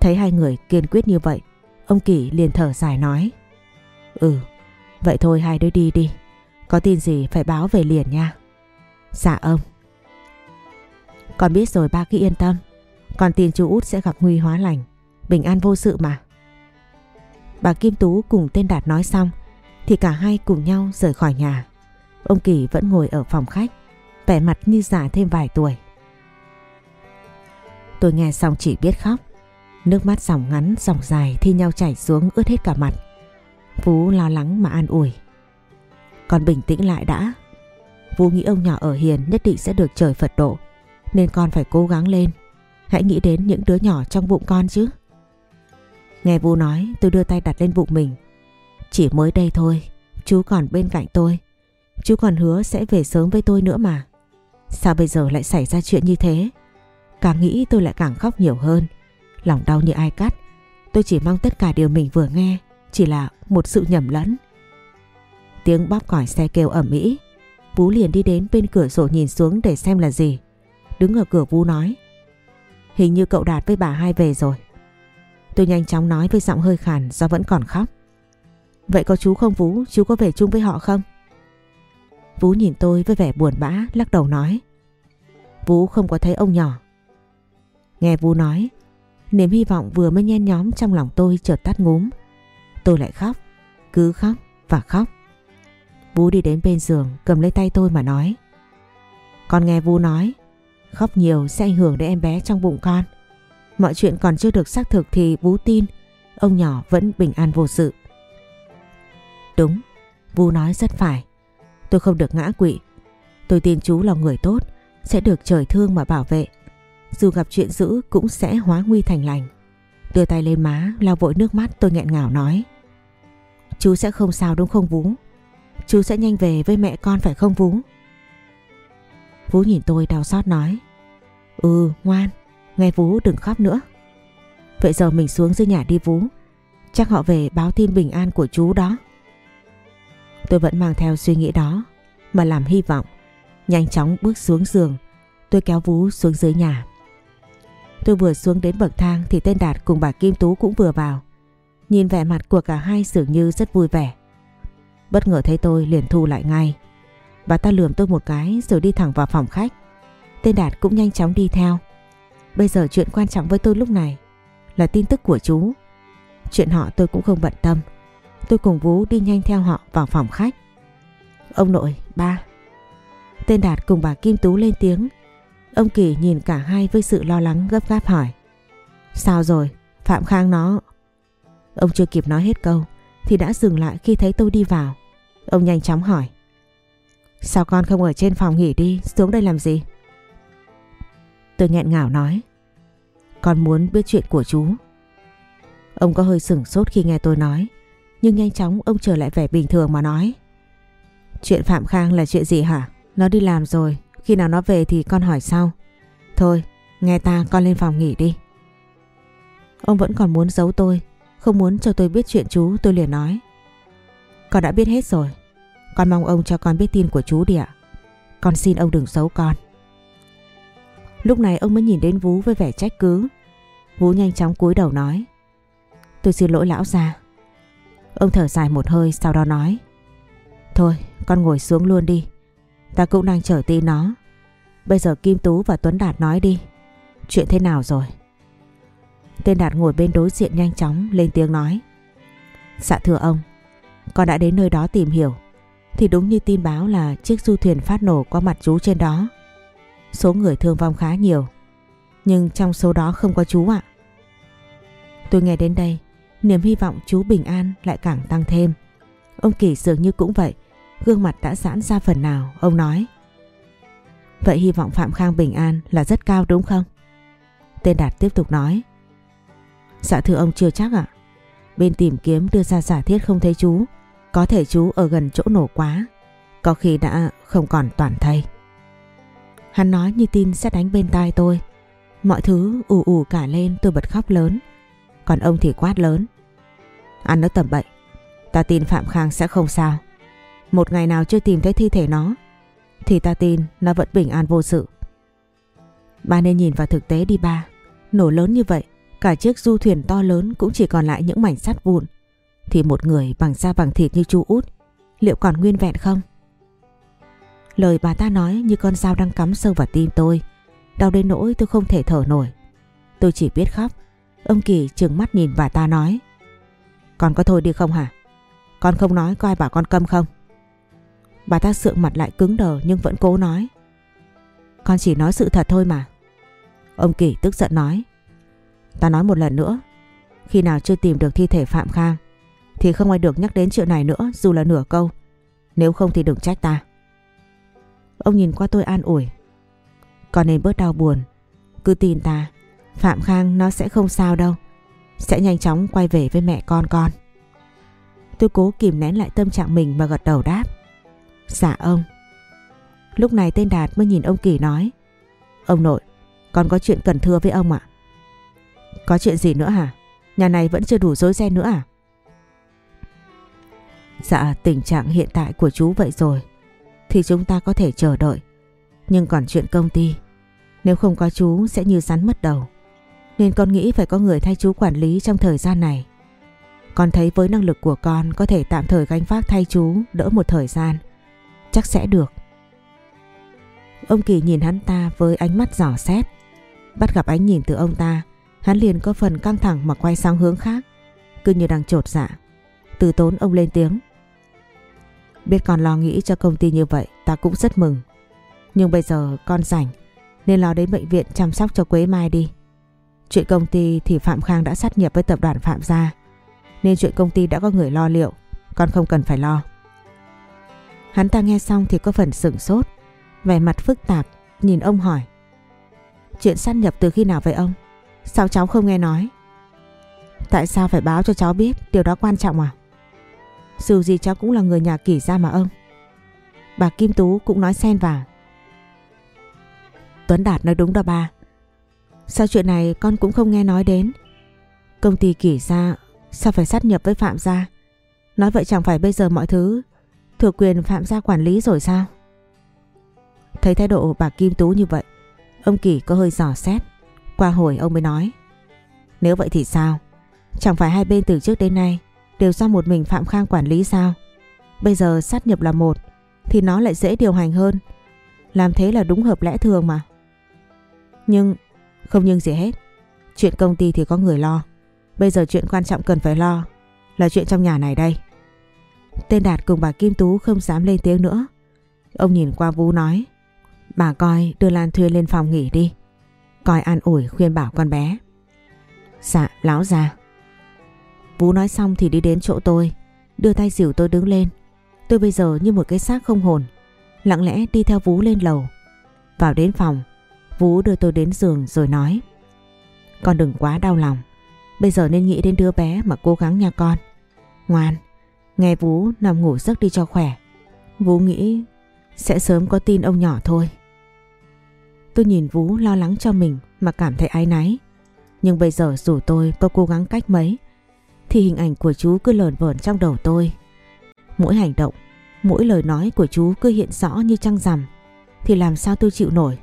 Thấy hai người kiên quyết như vậy, ông Kỳ liền thở dài nói. Ừ, vậy thôi hai đứa đi đi. Có tin gì phải báo về liền nha. Dạ ông. Con biết rồi ba cứ yên tâm. Con tin chú út sẽ gặp nguy hóa lành. Bình an vô sự mà. Bà Kim Tú cùng tên Đạt nói xong thì cả hai cùng nhau rời khỏi nhà. Ông Kỳ vẫn ngồi ở phòng khách, vẻ mặt như già thêm vài tuổi. Tôi nghe xong chỉ biết khóc. Nước mắt dòng ngắn dòng dài thi nhau chảy xuống ướt hết cả mặt. Phú lo lắng mà an ủi. Con bình tĩnh lại đã. Vũ nghĩ ông nhỏ ở hiền nhất định sẽ được trời Phật độ. Nên con phải cố gắng lên. Hãy nghĩ đến những đứa nhỏ trong bụng con chứ. Nghe Vũ nói tôi đưa tay đặt lên bụng mình. Chỉ mới đây thôi, chú còn bên cạnh tôi. Chú còn hứa sẽ về sớm với tôi nữa mà. Sao bây giờ lại xảy ra chuyện như thế? Càng nghĩ tôi lại càng khóc nhiều hơn. Lòng đau như ai cắt. Tôi chỉ mong tất cả điều mình vừa nghe chỉ là một sự nhầm lẫn. Tiếng bóp còi xe kêu ẩm ĩ. Vũ liền đi đến bên cửa sổ nhìn xuống để xem là gì. Đứng ở cửa Vũ nói. Hình như cậu Đạt với bà hai về rồi. Tôi nhanh chóng nói với giọng hơi khàn do vẫn còn khóc. Vậy có chú không Vũ, chú có về chung với họ không? Vũ nhìn tôi với vẻ buồn bã, lắc đầu nói. Vũ không có thấy ông nhỏ. Nghe Vũ nói, niềm hy vọng vừa mới nhen nhóm trong lòng tôi chợt tắt ngúm. Tôi lại khóc, cứ khóc và khóc. Vũ đi đến bên giường cầm lấy tay tôi mà nói. Con nghe Vũ nói, khóc nhiều sẽ ảnh hưởng đến em bé trong bụng con. Mọi chuyện còn chưa được xác thực thì Vũ tin ông nhỏ vẫn bình an vô sự. Đúng, Vũ nói rất phải. Tôi không được ngã quỵ. Tôi tin chú là người tốt, sẽ được trời thương mà bảo vệ. Dù gặp chuyện dữ cũng sẽ hóa nguy thành lành. Đưa tay lên má, lau vội nước mắt tôi nghẹn ngào nói. Chú sẽ không sao đúng không Vũ? Chú sẽ nhanh về với mẹ con phải không Vũ? Vũ nhìn tôi đau xót nói. Ừ, ngoan, nghe Vũ đừng khóc nữa. Vậy giờ mình xuống dưới nhà đi Vũ. Chắc họ về báo tin bình an của chú đó. Tôi vẫn mang theo suy nghĩ đó mà làm hy vọng. Nhanh chóng bước xuống giường, tôi kéo Vũ xuống dưới nhà. Tôi vừa xuống đến bậc thang thì tên Đạt cùng bà Kim Tú cũng vừa vào. Nhìn vẻ mặt của cả hai dường như rất vui vẻ. Bất ngờ thấy tôi liền thu lại ngay. Bà ta lườm tôi một cái rồi đi thẳng vào phòng khách. Tên Đạt cũng nhanh chóng đi theo. Bây giờ chuyện quan trọng với tôi lúc này là tin tức của chú. Chuyện họ tôi cũng không bận tâm. Tôi cùng Vũ đi nhanh theo họ vào phòng khách. Ông nội, ba. Tên Đạt cùng bà Kim Tú lên tiếng. Ông Kỳ nhìn cả hai với sự lo lắng gấp gáp hỏi. Sao rồi? Phạm Khang nó... Ông chưa kịp nói hết câu thì đã dừng lại khi thấy tôi đi vào. Ông nhanh chóng hỏi. Sao con không ở trên phòng nghỉ đi, xuống đây làm gì? Tôi nghẹn ngào nói. Con muốn biết chuyện của chú. Ông có hơi sửng sốt khi nghe tôi nói. Nhưng nhanh chóng ông trở lại vẻ bình thường mà nói. Chuyện Phạm Khang là chuyện gì hả? Nó đi làm rồi, khi nào nó về thì con hỏi sau. Thôi, nghe ta con lên phòng nghỉ đi. Ông vẫn còn muốn giấu tôi, không muốn cho tôi biết chuyện chú tôi liền nói. Con đã biết hết rồi, con mong ông cho con biết tin của chú đi ạ. Con xin ông đừng xấu con. Lúc này ông mới nhìn đến Vú với vẻ trách cứ. Vú nhanh chóng cúi đầu nói. Tôi xin lỗi lão già. Ông thở dài một hơi sau đó nói. Thôi con ngồi xuống luôn đi. Ta cũng đang chờ tin nó. Bây giờ Kim Tú và Tuấn Đạt nói đi. Chuyện thế nào rồi? Tên Đạt ngồi bên đối diện nhanh chóng lên tiếng nói. Dạ thưa ông, con đã đến nơi đó tìm hiểu. Thì đúng như tin báo là chiếc du thuyền phát nổ qua mặt chú trên đó. Số người thương vong khá nhiều. Nhưng trong số đó không có chú ạ. Tôi nghe đến đây, niềm hy vọng chú bình an lại càng tăng thêm. Ông Kỳ dường như cũng vậy, gương mặt đã giãn ra phần nào, ông nói. Vậy hy vọng Phạm Khang bình an là rất cao đúng không? Tên Đạt tiếp tục nói. Dạ thưa ông chưa chắc ạ. Bên tìm kiếm đưa ra giả thiết không thấy chú. Có thể chú ở gần chỗ nổ quá. Có khi đã không còn toàn thây. Hắn nói như tin sẽ đánh bên tai tôi. Mọi thứ ù ù cả lên, tôi bật khóc lớn. Còn ông thì quát lớn. Ăn nó tầm bậy. Ta tin Phạm Khang sẽ không sao. Một ngày nào chưa tìm thấy thi thể nó, Thì ta tin nó vẫn bình an vô sự Ba nên nhìn vào thực tế đi ba Nổ lớn như vậy, Cả chiếc du thuyền to lớn cũng chỉ còn lại những mảnh sắt vụn thì một người bằng da bằng thịt như chu út, Liệu còn nguyên vẹn không? Lời bà ta nói như con dao đang cắm sâu vào tim tôi, Đau đến nỗi tôi không thể thở nổi Tôi chỉ biết khóc, Ông Kỳ trừng mắt nhìn bà ta nói Con có thôi đi không hả? Con không nói có ai bảo con câm không? Bà ta sượng mặt lại cứng đờ nhưng vẫn cố nói Con chỉ nói sự thật thôi mà Ông Kỳ tức giận nói Ta nói một lần nữa, Khi nào chưa tìm được thi thể Phạm Khang thì không ai được nhắc đến chuyện này nữa, Dù là nửa câu. Nếu không thì đừng trách ta. Ông nhìn qua tôi an ủi. Con nên bớt đau buồn. Cứ tin ta. Phạm Khang, nó sẽ không sao đâu. Sẽ nhanh chóng quay về với mẹ con con. Tôi cố kìm nén lại tâm trạng mình mà gật đầu đáp. Dạ ông. Lúc này tên Đạt mới nhìn ông Kỳ nói. Ông nội, Con có chuyện cần thưa với ông ạ. Có chuyện gì nữa hả? Nhà này vẫn chưa đủ dối ren nữa à? Dạ tình trạng hiện tại của chú vậy rồi, Thì chúng ta có thể chờ đợi. Nhưng còn chuyện công ty, Nếu không có chú sẽ như rắn mất đầu. Nên con nghĩ phải có người thay chú quản lý trong thời gian này. Con thấy với năng lực của con Có thể tạm thời gánh vác thay chú Đỡ một thời gian, Chắc sẽ được. Ông Kỳ nhìn hắn ta với ánh mắt giỏ xét. Bắt gặp ánh nhìn từ ông ta, Hắn liền có phần căng thẳng mà quay sang hướng khác, Cứ như đang trột dạ. Từ tốn ông lên tiếng. Biết con lo nghĩ cho công ty như vậy, Ta cũng rất mừng. Nhưng bây giờ con rảnh, Nên lo đến bệnh viện chăm sóc cho Quế Mai đi. Chuyện công ty thì Phạm Khang đã sát nhập với tập đoàn Phạm Gia, Nên chuyện công ty đã có người lo liệu, Con không cần phải lo. Hắn ta nghe xong thì có phần sửng sốt, Vẻ mặt phức tạp, Nhìn ông hỏi. Chuyện sát nhập từ khi nào vậy ông? Sao cháu không nghe nói? Tại sao phải báo cho cháu biết? Điều đó quan trọng à? Dù gì cháu cũng là người nhà kỷ gia mà ông. Bà Kim Tú cũng nói xen vào. Tuấn Đạt nói đúng đó ba. Sao chuyện này con cũng không nghe nói đến? Công ty kỷ gia Sao phải sát nhập với Phạm gia? Nói vậy chẳng phải bây giờ mọi thứ thừa quyền Phạm gia quản lý rồi sao? Thấy thái độ bà Kim Tú như vậy, Ông Kỳ có hơi giỏ xét. Qua hồi ông mới nói, Nếu vậy thì sao? Chẳng phải hai bên từ trước đến nay Đều do một mình Phạm Khang quản lý sao? Bây giờ sát nhập là một, Thì nó lại dễ điều hành hơn. Làm thế là đúng hợp lẽ thường mà. Nhưng, Không nhưng gì hết. Chuyện công ty thì có người lo. Bây giờ chuyện quan trọng cần phải lo Là chuyện trong nhà này đây. Tên Đạt cùng bà Kim Tú không dám lên tiếng nữa. Ông nhìn qua Vũ nói, Bà coi, đưa Lan Thuyên lên phòng nghỉ đi. Coi an ủi khuyên bảo con bé. Dạ lão già. Vũ nói xong thì đi đến chỗ tôi, Đưa tay dìu tôi đứng lên. Tôi bây giờ như một cái xác không hồn, Lặng lẽ đi theo Vũ lên lầu. Vào đến phòng Vũ đưa tôi đến giường rồi nói, Con đừng quá đau lòng, Bây giờ nên nghĩ đến đứa bé mà cố gắng nha con. Ngoan, Nghe Vũ nằm ngủ giấc đi cho khỏe. Vũ nghĩ sẽ sớm có tin ông nhỏ thôi. Tôi nhìn Vũ lo lắng cho mình mà cảm thấy áy náy. Nhưng bây giờ dù tôi có cố gắng cách mấy thì hình ảnh của chú cứ lờn vờn trong đầu tôi. Mỗi hành động, mỗi lời nói của chú cứ hiện rõ như trăng rằm Thì làm sao tôi chịu nổi?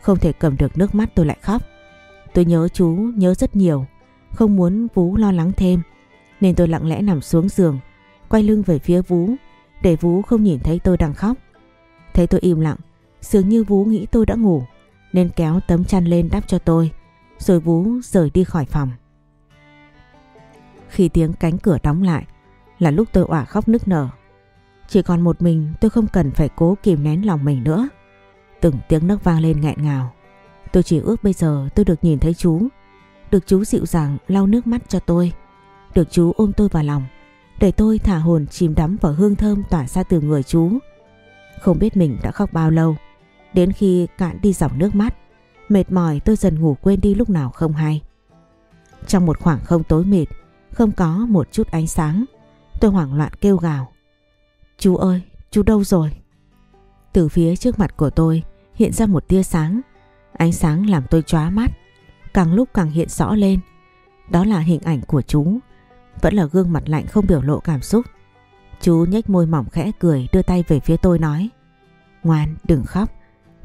Không thể cầm được nước mắt tôi lại khóc. Tôi nhớ chú, nhớ rất nhiều Không muốn Vũ lo lắng thêm Nên tôi lặng lẽ nằm xuống giường Quay lưng về phía Vũ Để Vũ không nhìn thấy tôi đang khóc. Thấy tôi im lặng Dường như Vũ nghĩ tôi đã ngủ Nên kéo tấm chăn lên đắp cho tôi Rồi Vũ rời đi khỏi phòng. Khi tiếng cánh cửa đóng lại Là lúc tôi òa khóc nức nở Chỉ còn một mình tôi không cần phải cố kìm nén lòng mình nữa Từng tiếng nấc vang lên nghẹn ngào Tôi chỉ ước bây giờ tôi được nhìn thấy chú Được chú dịu dàng lau nước mắt cho tôi Được chú ôm tôi vào lòng để tôi thả hồn chìm đắm vào hương thơm tỏa ra từ người chú. Không biết mình đã khóc bao lâu, đến khi cạn đi dòng nước mắt, mệt mỏi tôi dần ngủ quên đi lúc nào không hay. Trong một khoảng không tối mịt, không có một chút ánh sáng, tôi hoảng loạn kêu gào. Chú ơi, chú đâu rồi? Từ phía trước mặt của tôi hiện ra một tia sáng, ánh sáng làm tôi chóa mắt, càng lúc càng hiện rõ lên. Đó là hình ảnh của chú. Vẫn là gương mặt lạnh không biểu lộ cảm xúc. Chú nhếch môi mỏng khẽ cười đưa tay về phía tôi nói Ngoan đừng khóc.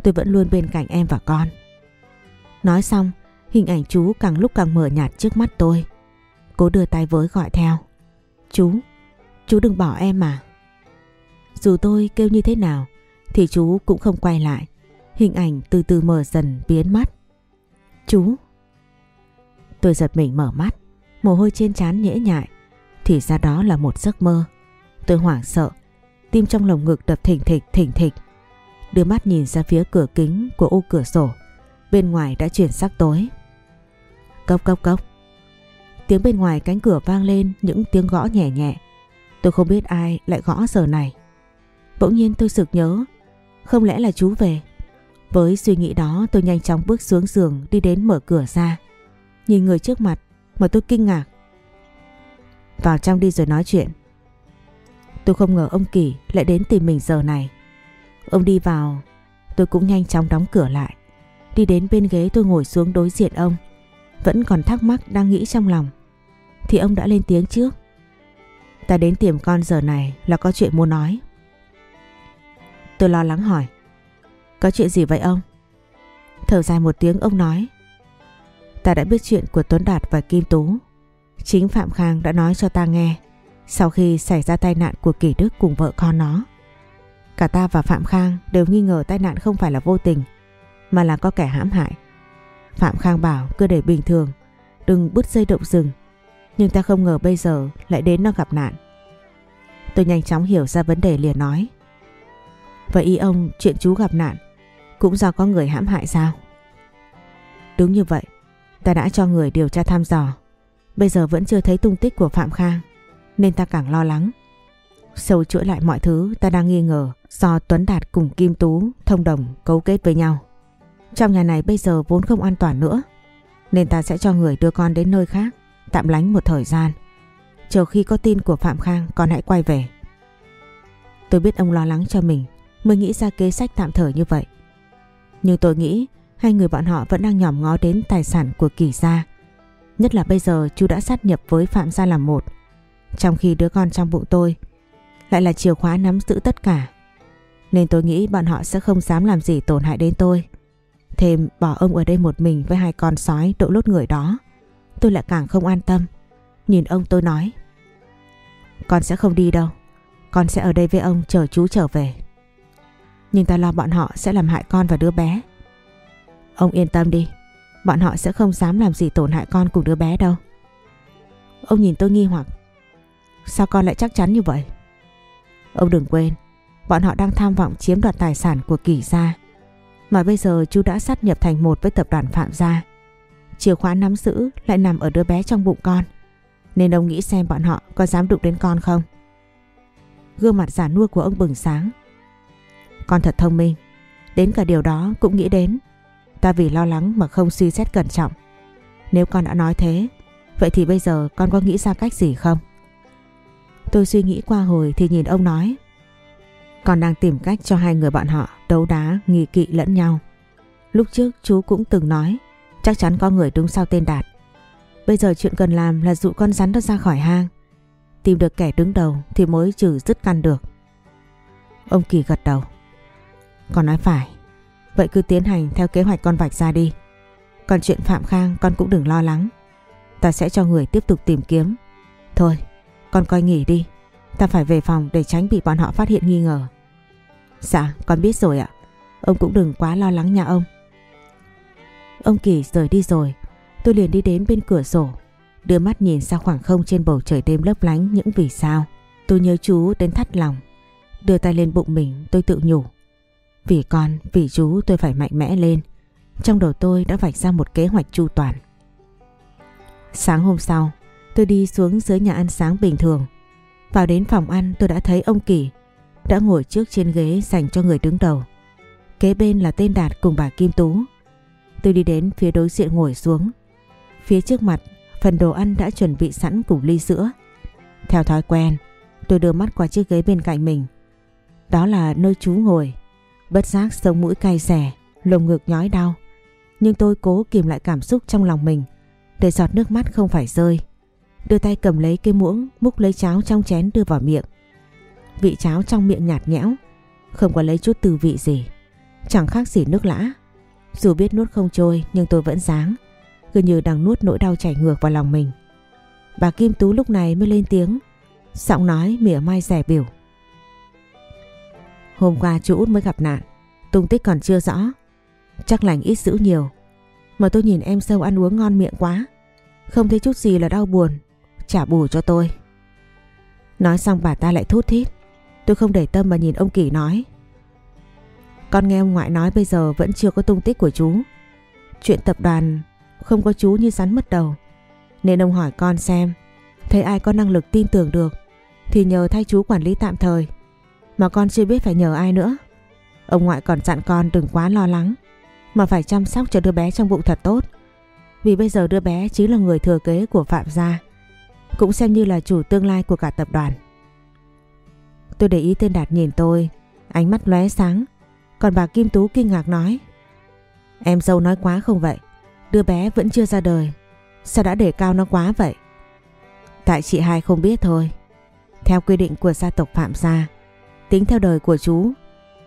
Tôi vẫn luôn bên cạnh em và con. Nói xong Hình ảnh chú càng lúc càng mở nhạt trước mắt tôi. Cố đưa tay với gọi theo. Chú Chú đừng bỏ em mà. Dù tôi kêu như thế nào Thì chú cũng không quay lại. Hình ảnh từ từ mở dần biến mất. Chú. Tôi giật mình mở mắt, Mồ hôi trên trán nhễ nhại, Thì ra đó là một giấc mơ. Tôi hoảng sợ, Tim trong lồng ngực đập thỉnh thịch thỉnh thịch. Đưa mắt nhìn ra phía cửa kính của ô cửa sổ, Bên ngoài đã chuyển sắc tối. Cốc cốc cốc. Tiếng bên ngoài cánh cửa vang lên những tiếng gõ nhẹ nhẹ. Tôi không biết ai lại gõ giờ này. Bỗng nhiên tôi sực nhớ, Không lẽ là chú về? Với suy nghĩ đó, tôi nhanh chóng bước xuống giường, đi đến mở cửa ra. Nhìn người trước mặt mà tôi kinh ngạc. Vào trong đi rồi nói chuyện. Tôi không ngờ ông Kỳ lại đến tìm mình giờ này. Ông đi vào, Tôi cũng nhanh chóng đóng cửa lại. Đi đến bên ghế tôi ngồi xuống đối diện ông. Vẫn còn thắc mắc đang nghĩ trong lòng. Thì ông đã lên tiếng trước. Ta đến tìm con giờ này là có chuyện muốn nói. Tôi lo lắng hỏi. Có chuyện gì vậy ông? Thở dài một tiếng ông nói. Ta đã biết chuyện của Tuấn Đạt và Kim Tú. Chính Phạm Khang đã nói cho ta nghe Sau khi xảy ra tai nạn của Kỳ Đức cùng vợ con nó. Cả ta và Phạm Khang đều nghi ngờ tai nạn không phải là vô tình, Mà là có kẻ hãm hại. Phạm Khang bảo cứ để bình thường, Đừng bứt dây động rừng. Nhưng ta không ngờ bây giờ lại đến nó gặp nạn. Tôi nhanh chóng hiểu ra vấn đề liền nói. Vậy ý ông, chuyện chú gặp nạn Cũng do có người hãm hại sao? Đúng như vậy, Ta đã cho người điều tra thăm dò. Bây giờ vẫn chưa thấy tung tích của Phạm Khang, Nên ta càng lo lắng. Sâu chuỗi lại mọi thứ, ta đang nghi ngờ Do Tuấn Đạt cùng Kim Tú thông đồng cấu kết với nhau. Trong nhà này bây giờ vốn không an toàn nữa, Nên ta sẽ cho người đưa con đến nơi khác, Tạm lánh một thời gian. Chờ khi có tin của Phạm Khang, con hãy quay về. Tôi biết ông lo lắng cho mình, Mới nghĩ ra kế sách tạm thời như vậy. Nhưng tôi nghĩ Hai người bọn họ vẫn đang nhòm ngó đến tài sản của Kỳ Gia. Nhất là bây giờ chú đã sát nhập với Phạm Gia làm một. Trong khi đứa con trong bụng tôi Lại là chìa khóa nắm giữ tất cả, Nên tôi nghĩ bọn họ sẽ không dám làm gì tổn hại đến tôi. Thêm bỏ ông ở đây một mình với hai con sói độ lốt người đó. Tôi lại càng không an tâm. Nhìn ông tôi nói, Con sẽ không đi đâu. Con sẽ ở đây với ông chờ chú trở về. Nhưng ta lo bọn họ sẽ làm hại con và đứa bé. Ông yên tâm đi. Bọn họ sẽ không dám làm gì tổn hại con cùng đứa bé đâu. Ông nhìn tôi nghi hoặc, Sao con lại chắc chắn như vậy? Ông đừng quên, Bọn họ đang tham vọng chiếm đoạt tài sản của Kỳ Gia. Mà bây giờ chú đã sát nhập thành một với tập đoàn Phạm Gia. Chìa khóa nắm giữ lại nằm ở đứa bé trong bụng con. Nên ông nghĩ xem bọn họ có dám đụng đến con không? Gương mặt giả nua của ông bừng sáng. Con thật thông minh. Đến cả điều đó cũng nghĩ đến. Ta vì lo lắng mà không suy xét cẩn trọng. Nếu con đã nói thế, Vậy thì bây giờ con có nghĩ ra cách gì không? Tôi suy nghĩ qua hồi thì nhìn ông nói. Con đang tìm cách cho hai người bọn họ đấu đá, nghi kỵ lẫn nhau. Lúc trước, chú cũng từng nói, Chắc chắn có người đứng sau tên Đạt Bây giờ chuyện cần làm là dụ con rắn đó ra khỏi hang. Tìm được kẻ đứng đầu thì mới trừ dứt căn được. Ông Kỳ gật đầu. Con nói phải. Vậy cứ tiến hành theo kế hoạch con vạch ra đi. Còn chuyện Phạm Khang, con cũng đừng lo lắng. Ta sẽ cho người tiếp tục tìm kiếm. Thôi, con coi nghỉ đi. Ta phải về phòng để tránh bị bọn họ phát hiện nghi ngờ Dạ con biết rồi ạ Ông cũng đừng quá lo lắng nha ông Ông Kỳ rời đi rồi Tôi liền đi đến bên cửa sổ Đưa mắt nhìn ra khoảng không trên bầu trời đêm lấp lánh những vì sao Tôi nhớ chú đến thắt lòng Đưa tay lên bụng mình tôi tự nhủ vì con, vì chú tôi phải mạnh mẽ lên. Trong đầu tôi đã vạch ra một kế hoạch chu toàn. Sáng hôm sau, tôi đi xuống dưới nhà ăn sáng bình thường. Vào đến phòng ăn tôi đã thấy ông Kỳ đã ngồi trước trên ghế dành cho người đứng đầu. Kế bên là tên Đạt cùng bà Kim Tú. Tôi đi đến phía đối diện ngồi xuống. Phía trước mặt, phần đồ ăn đã chuẩn bị sẵn cùng ly sữa. Theo thói quen, tôi đưa mắt qua chiếc ghế bên cạnh mình. Đó là nơi chú ngồi. Bất giác sống mũi cay xẻ, lồng ngực nhói đau. Nhưng tôi cố kìm lại cảm xúc trong lòng mình để giọt nước mắt không phải rơi. Đưa tay cầm lấy cái muỗng múc lấy cháo trong chén đưa vào miệng. Vị cháo trong miệng nhạt nhẽo, không có lấy chút từ vị gì. Chẳng khác gì nước lã. Dù biết nuốt không trôi nhưng tôi vẫn dáng. Cứ như đang nuốt nỗi đau chảy ngược vào lòng mình. Bà Kim Tú lúc này mới lên tiếng. Giọng nói mỉa mai rẻ biểu. Hôm qua chú út mới gặp nạn. Tung tích còn chưa rõ. Chắc lành ít dữ nhiều. Mà tôi nhìn em sâu ăn uống ngon miệng quá. Không thấy chút gì là đau buồn. Trả bù cho tôi. Nói xong bà ta lại thút thít. Tôi không để tâm mà nhìn ông Kỳ nói. Con nghe ông ngoại nói bây giờ vẫn chưa có tung tích của chú. Chuyện tập đoàn không có chú như rắn mất đầu. Nên ông hỏi con xem, thấy ai có năng lực tin tưởng được thì nhờ thay chú quản lý tạm thời. Mà con chưa biết phải nhờ ai nữa. Ông ngoại còn dặn con đừng quá lo lắng mà phải chăm sóc cho đứa bé trong bụng thật tốt. Vì bây giờ đứa bé chính là người thừa kế của Phạm gia, cũng xem như là chủ tương lai của cả tập đoàn. Tôi để ý tên Đạt nhìn tôi, ánh mắt lóe sáng, còn bà Kim Tú kinh ngạc nói. Em dâu nói quá không vậy, đứa bé vẫn chưa ra đời, sao đã để cao nó quá vậy? Tại chị hai không biết thôi. Theo quy định của gia tộc Phạm gia, tính theo đời của chú,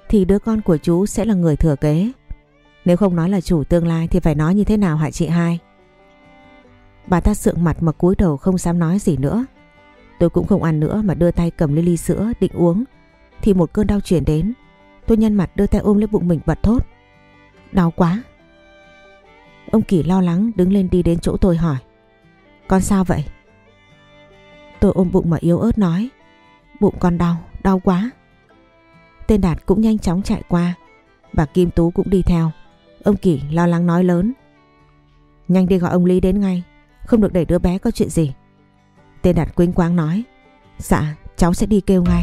thì đứa con của chú sẽ là người thừa kế. Nếu không nói là chủ tương lai thì phải nói như thế nào hả chị hai? Bà ta sượng mặt mà cúi đầu không dám nói gì nữa. Tôi cũng không ăn nữa mà đưa tay cầm ly ly sữa định uống. Thì một cơn đau chuyển đến. Tôi nhăn mặt đưa tay ôm lấy bụng mình bật thốt. Đau quá. Ông Kỳ lo lắng đứng lên đi đến chỗ tôi hỏi. Con sao vậy? Tôi ôm bụng mà yếu ớt nói. Bụng con đau, đau quá. Tên Đạt cũng nhanh chóng chạy qua. Bà Kim Tú cũng đi theo. Ông Kỳ lo lắng nói lớn. Nhanh đi gọi ông Lý đến ngay. Không được để đứa bé có chuyện gì. Tên Đạt quýnh quáng nói. Dạ, cháu sẽ đi kêu ngay.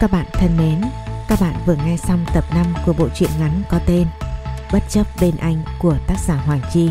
Các bạn thân mến, các bạn vừa nghe xong tập 5 của bộ truyện ngắn có tên Bất chấp bên anh của tác giả Hoàng Chi.